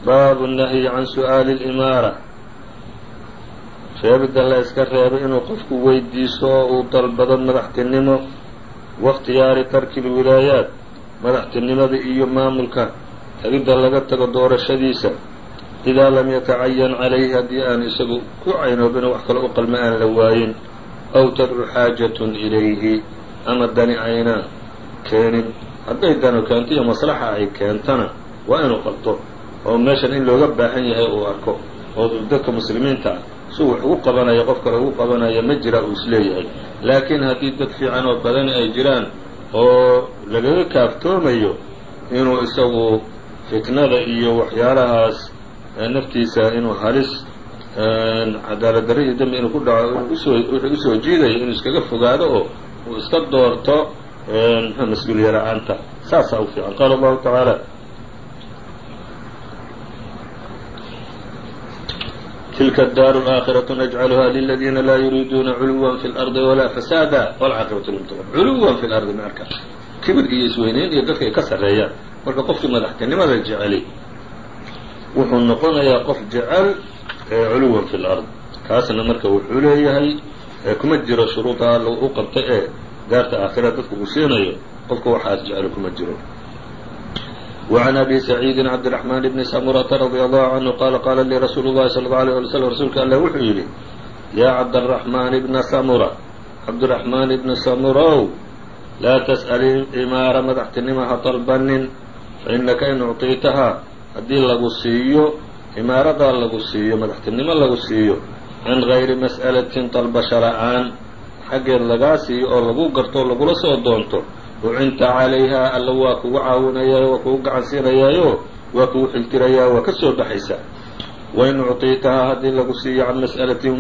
baabu الnahyi can su'aali اlimaara reebidda la iska reebay inuu qofku weydiiso oo uu dalbado madaxtinimo waاkhtiyaari tarki اlwilaayaat madaxtinimada iyo maamulka tagidda laga tago doorashadiisa idaa lam yatacayan calayhi haddii aan isagu ku caynoobin wax kale u qalma aan la waayin aw tadcu xaajatun ilayhi ama dani ayna keenin hadday dano keento iyo maslaxa ay keentana waa inuu qabto oo meeshan in looga baahan yahay uu arko oo dadka muslimiinta ah si wax ugu qabanaya qof kale ugu qabanaya ma jira uu is leeyahay laakiin haddii dad fiican oo badani ay jiraan oo lagaga kaaftoomayo inuu isagu fitnada iyo waxyaalahaas naftiisa inuu halis cadaalad darri iyo dembi inuu ku dhaco u soo wuxuu u soo jiidayo inuu iskaga fogaado oo uu iska doorto mxu mas'uuliya la'aanta. Saasaa u fiican. Qaala allahu tacaala tilka daaru alaakhiratu najcaluha liladiina laa yuriiduuna culuwan fi lardi walaa fasaada walcaaqibatu lilmuttaqin culuwan fi lardi marka kibir iyo isweyneyn iyo dadka ay ka sarreeyaan marka qofkii madaxtinimada jeceli wuxuu noqonayaa qof jecel culuwan fi lard kaasna marka wuxuu leeyahay kuma jiro shuruuda alla u qabtay ee daarta aakhira dadku uu siinayo qofka waxaas jecel kuma jiro وعn أbي سعيidi cبدالرحمن بن سمرة رضي الله عنه qال qاla lii رasuul الlahi صلى الله عليه alي وسلم rasuulka alle wuxuu yidhi yaa cabdالرحمن بna سمرة cabdالرحمن بن سمrow laa تsأل imaara madaxtinima ha طalbanin faإnaka in ucطiitahaa haddii lagu siiyo imaaradaa lagu siiyo madaxtinimo lagu siiyo can غayri masأalaةi طalbasha la-aan xaggeed lagaa siiyo oo lagu garto o lagula soo doonto ucinta calayha alla waa kugu caawinayaayo waa kugu gacan siinayaayo waa kugu xiltirayaa waa ka soo baxaysaa wain ucطiitahaa haddii lagu siiyo can mas'alatin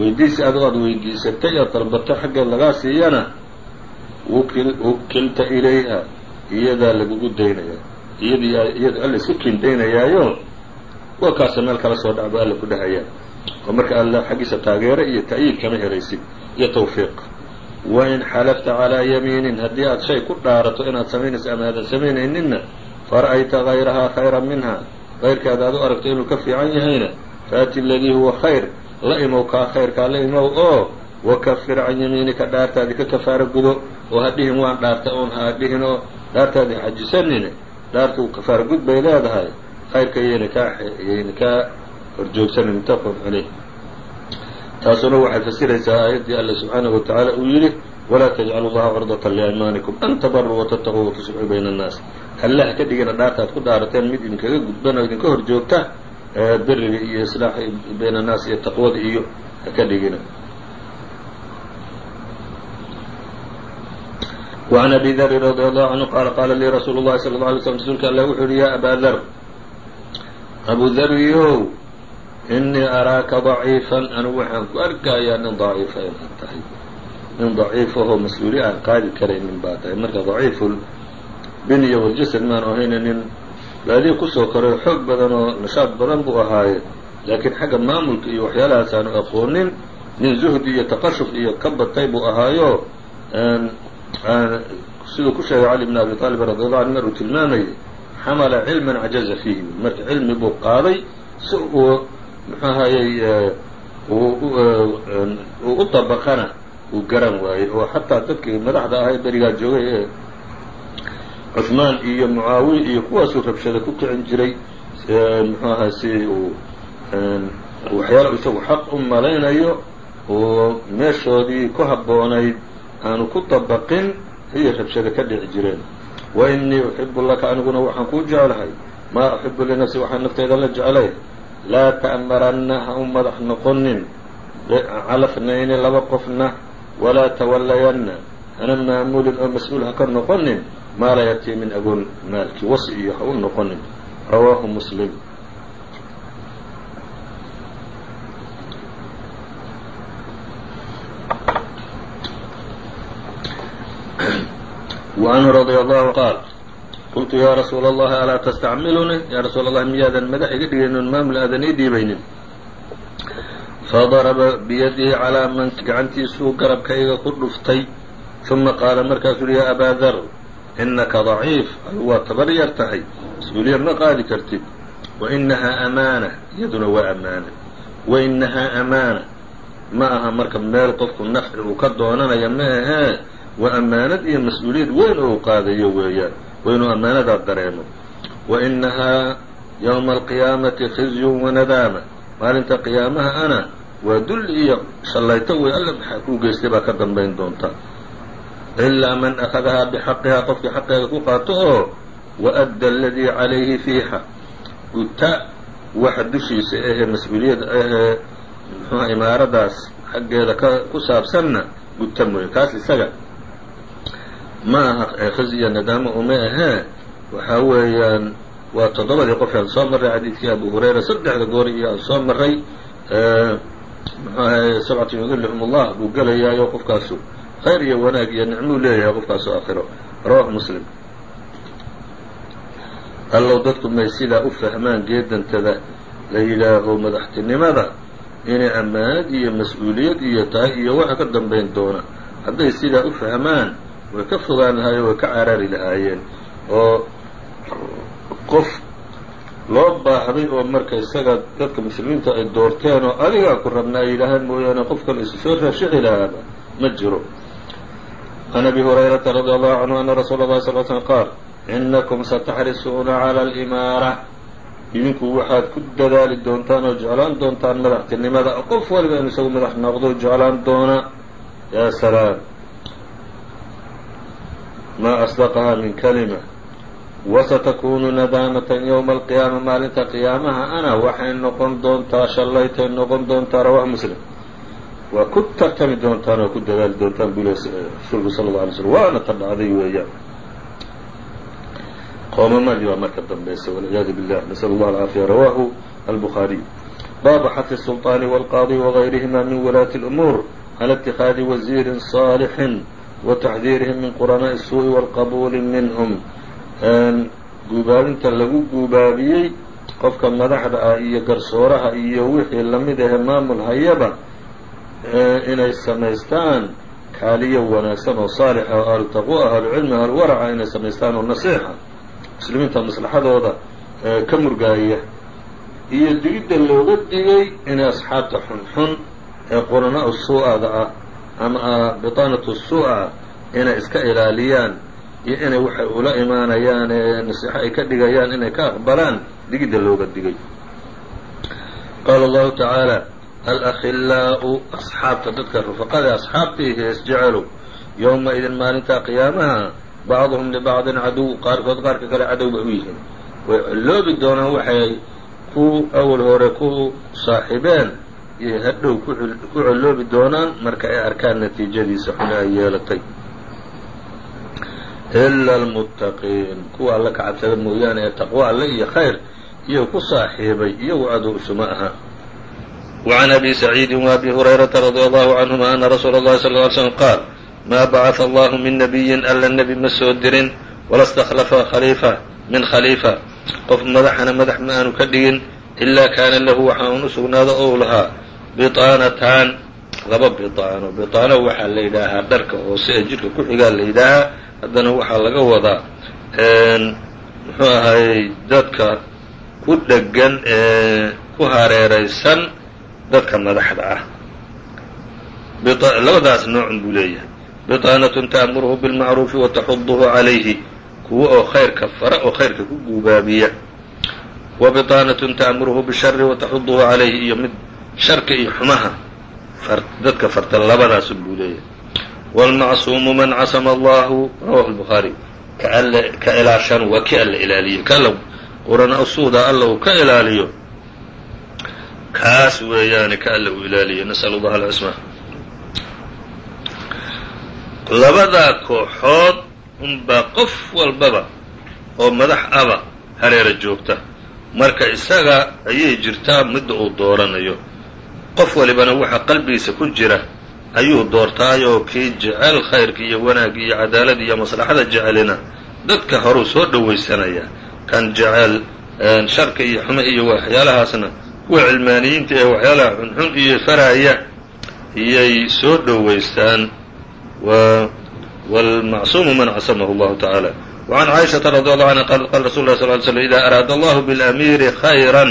weydiisi adoo aad weydiisatay aad dalbato xaggeed lagaa siiyana wukilta ilayha iyadaa lagugu daynayaa iyadii iyada alla isku kindaynayaayo waa kaasa meel kala soo dhacba alla ku dhahayaa oo marka alla xaggiisa taageero iyo ta'yiid kama helaysid iyo tawfiiq wain xalafta calىa yamiinin haddii aad shay ku dhaarato inaad samaynayso ama aadan samaynayninna fara'ayta hayrahaa khayra minha kayrkaada aad u aragto inuu ka fiican yahayna faati aladii huwa khayr la imow kaa khayrkaa la imow oo wakafir can yamiinika dhaartaadii ka kafaaro gudo oo ha dhihin waan dhaarta oon ha dhihin oo dhaartaadii xajisanine dhaartu kafaaro gud bay leedahay khayrka yayna kaa yayna kaa horjoogsanin mutafaqun caleyh taasuna waxay fasiraysaa aayaddii alle subxaanahu watacaala uu yidhi walaa tajcalu llaha curdata liaymaanikum an tabaruu watataquu watusbixuu bayna annaas alle ha ka dhigina dhaarta ad ku dhaarateen mid idinkaga gudban oo idinka hor joogta beriga iyo islaaxa bayna annaas iyo taqwada iyo ha ka dhigina وعn abi dri radي allahu canhu qaala qaala lii rasuulu llahi sala اlه alay slm rasuulka alle wuxuu yihi ya abaa dar abu daryow inii araaka daciifan anigu waxaan ku arkayaa nin daciifa inaad tahay. Nin daciifahoo mas'uuli aan qaadi karaynin baa tahay. Marka daciifu binya waljasad maan ahayna nin baadiya ku soo koray xoog badan oo nashaad badan buu ahaaye. Laakiin xagga maamulka iyo waxyaalahaas aanu aqoonin nin zuhdi iyo taqashuf iyo ka batay buu ahaayo. Siduu ku sheegay cali bn abi aalib radi allahu anhu mar uu tilmaamayay xamala cilman cajaza fiihi. Marka cilmi buu qaaday si uu muxuu ahayey uu u dabaqana uu garan waayey oo xataa dadkii madaxda ahay berigaa joogay ee cuثmaan iyo mucaawiya iyo kuwaasuu rabshada ku kicin jiray muxuu ahay si uu waxyaala isagu xaq u malaynayo oo meeshoodii ku habboonayd aanu ku dabaqin ayay rabshada ka dhici jireen. Wa inii uxibu laka aniguna waxaan kuu jeclahay maa uxibu linafsi waxaan nafteyda la jeclay laa ta'maranna ha u madax noqonin calafnayni laba qofna walaa tawallayanna hana maamulin oo mas'uul ha ka noqonin maala yatii min agoon maalkii wasi iyo ha u noqonin rawaahu muslim wa canhu radi allahu qaal qultu yaa rasuul اllahi alaa tastacmilunii yaa rasuul allah miyaadan madax iga dhigaynin maamul aadan ii dhiibaynin fadaraba biyadihi calaa man gacantiisuu garabkayga ku dhuftay uma qaala markaasuu uhi yaa abaa dar innaka daciif waa tabar yar tahay mas'uuliyad ma qaadi kartid wa wainahaa amaana iyaduna waa amaana wainahaa amaana ma aha marka meel qofku nafci uu ka doonanayo ma ahee wa amaanad iyo mas'uuliyad weyn oo u qaadayo weeyaan waa inuu amaanadaa dareemo. Wainahaa yowma alqiyaamati khizyun wanadaama maalinta qiyaamaha ana waa dul iyo shallayto wey alla maxaa kuu geystay baa ka dambayn doonta. Ilaa man akhadahaa bixaqihaa qofkii xaqeeda ku qaato oo waadda aladii calayhi fiiha guta waxa dushiisa ahee mas'uuliyadda ahee muxuuha imaaradaas xaggeeda ka ku saabsanna guta mooye kaas isaga ma aha khizya nadaamo uma ahee waxaa weeyaan waa toddobadii qof aan soo marray xadiidkii abu hurayra saddexda goor iyo aan soo marray muxuu ahay sabcatu yudilhum allah buu gelayaayo qofkaasu khayr iyo wanaag iyo nicmuu leeyahay qofkaasu aakhiro. Rawahu muslim. Allow dadku may sidaa u fahmaan geedantada la yidhaaho madaxtinimada inay ammaanad iyo mas'uuliyad iyo tahay iyo waxa ka dambayn doona hadday sidaa u fahmaan way ka fogaan lahaayeen way ka carari lahaayeen oo qof loo baahday oo marka isaga dadka muslimiinta ay doorteen oo adigaa ku rabna ay yidhaahaan mooyaane qof kale isu soo raashixi lahaaba ma jiro. Can abi hurayrata radi allahu canhu ana rasuula اllahi sal slm qaal inakum sataxrisuuna cala alimaara. Idinku waxaad ku dadaali doontaan oo jeclaan doontaan madaxtinimada qof waliba inu isagu madax noqdo jeclaan doona. Yaa salaam maa asdaqahaa min kalima wasatakunu nadaamatan yowma alqiyaama maalinta qiyaamaha ana waxay noqon doontaa shallaytay noqon doontaa rawahu muslim waa ku tartami doontaan oo ku dadaali doontaan buu rasuulku sala alla alay slm waana ta dhacday weeyaan qoomamadii baa marka dambaysa walciyaadu billah nasal allah alcaafiya rawahu albukhaariy baabu xati الsulطaani wاlqaadi wagayrihima min wulaati اlumuur cala اtikaadi wasiirin صaalixin wataxdiirihim min quranaaءi الsuuءi wاlqabuuli minhm guubaabinta lagu guubaabiyey qofka madaxda ah iyo garsooraha iyo wixii lamid ahe maamul hayaba inay samaystaan kaaliyo wanaagsan oo saalixa oo ahlu taqwa ahlucilmi ahlwaraca inay samaystaan oo nasiixa muslimiinta maslaxadooda ka murgaaya iyo digidda looga digay inay asxaabta xunxun ee qurana suu-ada ah ama bitaanatu suu-a inay iska ilaaliyaan iyo inay waxay ula imaanayaan nasiixo ay ka dhigayaan inay ka aqbalaan digidda looga digay. Qaala allahu tacaala alakhilaa'u asxaabta dadka rufaqada asxaabtiihi isjecelow yowma idin maalintaa qiyaamaha bacduhum libacdin caduw qaarkood qaarka kale cadow bay u yihiin. Way coloobi doonaan waxay ku awal hore ku saaxibeen hadhow ku coloobi doonaan marka ay arkaan natiijadiisa xune ay yeelatay ila almuttaqiin kuwa alla ka cabsada mooyaane ee taqwo alle iyo khayr iyo ku saaxiibay iyagu cadow isuma aha وعn أbي سعيidi وأbي هuريرaةa رضي الله عنهma أna رsuula الlahi صلى اه عل سلم qاal ma bacث allah min نabiyi alla nebi ma soo dirin wala اsتklfa khaliifa min khaliifa qof madaxana madax ma aanu ka dhigin إila kaana lahu waxa un u sugnaado ou lahaa biطaanataan laba biطaano biطaano waxaa la yidhaahaa dharka hoose ee jidhka ku xigaa la yidhaahaa haddana waxaa laga wadaa muxuu ahay dadka ku dhegan ee ku hareeraysan dadka madaxda ah labadaas noocun buu leeyahay biطaanatun ta'muruhu bilmacruufi wa taxuduhu calayhi kuwa oo khayrka fara oo khayrka ku guubaabiya wa biطaanatun ta'muruhu bishari wa taxuduhu calayhi iyo mid sharka iyo xumaha dadka farta labadaasun buu leeyahay wاlmacsuumu man casama allahu rawahu الbukhaari ka ilaashan waa ki alla ilaaliyo kala qurana suuda alla uu ka ilaaliyo kaas weeyaane ka alla uu ilaaliyo nasأl اllah alcisma labadaa kooxood unbaa qof walbaba oo madax aba hareera joogta marka isaga ayay jirtaa midda uu dooranayo qof walibana waxa qalbigiisa ku jira ayuu doortaayoo kii jecel khayrka iyo wanaagga iyo cadaalada iyo maslaxada jecelina dadka horuu soo dhowaysanaya kan jecel sharka iyo xumo iyo waxyaalahaasna kuwa cilmaaniyiinta ee waxyaalaha xunxun iyo faraya iyay soo dhowaystaan wاlmacsuumu man casamahu اllahu tacaala وعn caaishaةa radي allahu anha qalat qala rasul lah sl ly slm ida araada allahu biاlamiiri khayra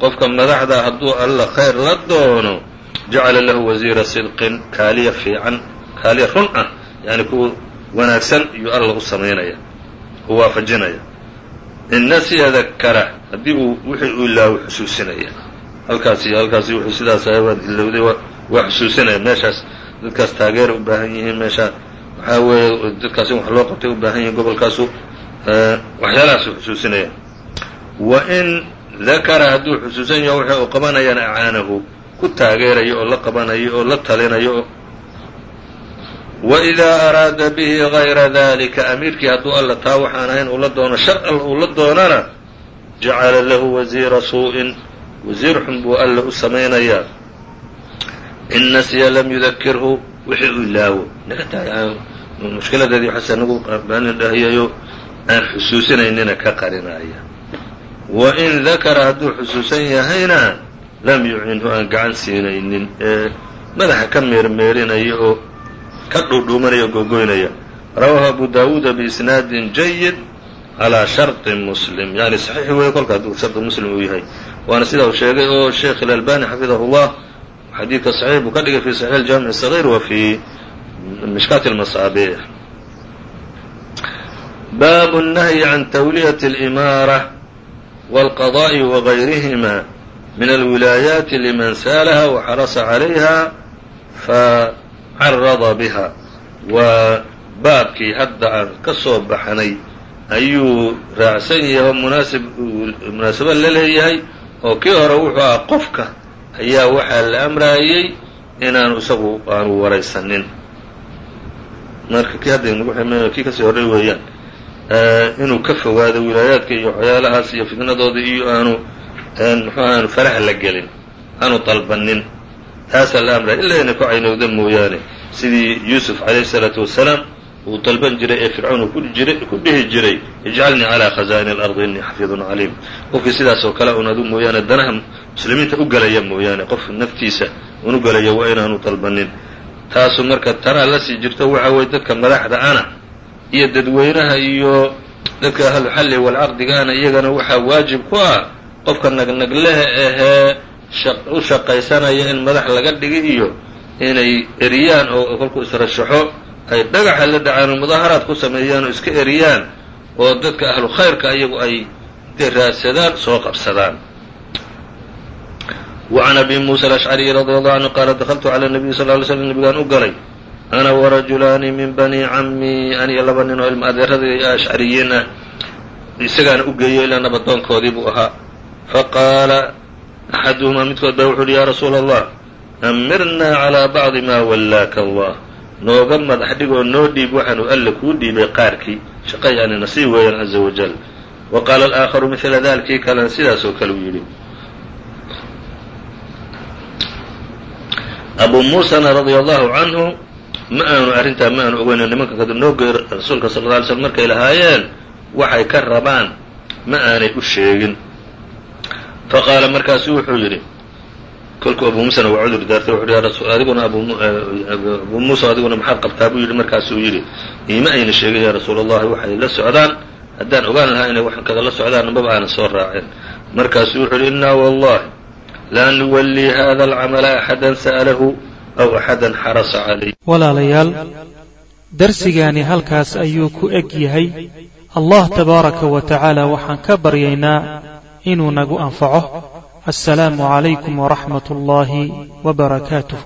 qofka madaxda hadduu alla khayr la doono jacala lahu wasiira sidqin kaaliya fiican kaaliya run ah yani kuwa wanaagsan iyuu alla u samaynaya u waafajinaya. In nasiya dakara haddii uu wixii uu ilaawo xusuusinaya halkaas iyo halkaas wuxuu sidaas ayabaad ilowday waa xusuusinaya meeshaas dadkaas taageera u baahan yihiin meesha waxaa weeye dadkaas wax loo qabtay u baahan yihiin gobolkaasu waxyaalahaasuu xusuusinaya wa in dakara hadduu xusuusan yaho wixii uu qabanayana acaanahu ku taageerayo oo la qabanayo oo la talinayo. Wa araada bihi gayra dalika amiirkii hadduu alla taa waxaan ahayn ula doono shar alla uu la doonana jacala lahu wasiira suu-in wasiir xun buu alla u samaynayaa. In nasiya lam yudakirhu wixii uu ilaawo. Naga tahay mushkiladeedii waxaase nagu baanin dhahiyayo aan xusuusinaynina ka qarinaya wain dakara hadduu xusuusan yahayna lam yucinhu aan gacan siinaynin ee madaxa ka meermeerinaya oo ka dhuudhuumanaya oo googoynaya rawaahu abu daawuuda biisnaadin jayid calaa sharطi muslim. Yani saxiix weeye kolka hadduu shardi muslim uu yahay. Waana sidaa uu sheegay oo sheekh ilalbani xafidahu llah xadiidka saxiix buu ka dhigay fi saxiix aljaamic sagiir wa fi mishkaati almasaabiix baabu nahyi can tawliyati limaara wاlqadaءi wagayrihima min alwilaayaati liman saalaha waxarasa calayha facarada biha waa baabkii hadda aan ka soo baxnay ayuu raacsan yahay oo munaasib munaasabo la leeyahay oo kii hore wuxuu ah qofka ayaa waxaa la amraayey inaanu isagu aanu waraysanin marka kii hadda nagu kii ka sii horey weeyaan inuu ka fogaado wilaayaadka iyo waxyaalahaas iyo fitnadooda iyo aanu muxuu aanu faraha la gelin aanu dalbanin. Taasaa la amraya ilaa inay ku caynowda mooyaane. Sidii yuusuf calayhi isalaatu wasalaam uu dalban jiray ee fircawn uu ku dhihi jiray ijcalnii calaa khazaa'ini alardi innii xafiidun caliim. Qofkii sidaas oo kale un adu mooyaane danaha muslimiinta u gelaya mooyaane qof naftiisa un u gelaya waa inaanu dalbanin. Taasu marka tanaa la sii jirto waxa weye dadka madaxda ana iyo dadweynaha iyo dadka ahlu xalli walcaqdigaana iyagana waxaa waajib ku ah qofka nagnagleha ahee u shaqaysanaya in madax laga dhigi iyo inay eriyaan oo kolkuu israshaxo ay dhagaxa la dhacaan oo mudaaharaad ku sameeyaan oo iska eriyaan oo dadka ahlu khayrka iyagu ay intay raadsadaan soo qabsadaan وعn أbي muسى الأشعري رضي الله عنه qاala dkltu عlى النبي صلى اه علي sلم نبgaan u galay ana warajulaani min bani cami aniyo laba nin oo ilmo adeeradaiyo ashcariyiin ah isagaana u geeyay ilaa nabadoonkoodii buu ahaa. Faqaala axaduhumaa midkood ba wuxuu uhi yaa rasuul allah amirnaa calaa bacdi maa wallaaka allah. Nooga madax dhigoo noo dhiib waxaanu alle kuu dhiibay qaarkii. Shaqo yaanina sii weeyaan caza wajal wa qaala alaakharu mila daalkii kalena sidaasoo kale uu yidhi. Abu muusana radia allahu canhu ma aanu arrintaa ma aanu ogeyno nimanka kada noo geey rasuulka sala alla alay slm markay lahaayeen waxay ka rabaan ma aanay u sheegin. Faqaala markaasu wuxuu yidhi kolkuu abu muusana waa cudur daartay wuxu ya rasul adiguna abu muusa adiguna maxaad qabtaa? Buu yidhi markaasuu yidhi iima ayna sheegin ya rasuul allahi waxay la socdaan. Haddaan ogaan lahaa inay waxan kada la socdaan maba aanan soo raaceen markaasuu wuxuu yidhi inaa wallahi laa nuwallii hada alcamala axadan sa'alahu aw axadan xarasa calayh walaalayaal darsigaani halkaas ayuu ku eg yahay allah tabaaraka wa tacaala waxaan ka baryaynaa inuu nagu anfaco assalaamu calaykum waraxmat ullaahi wa barakaatuh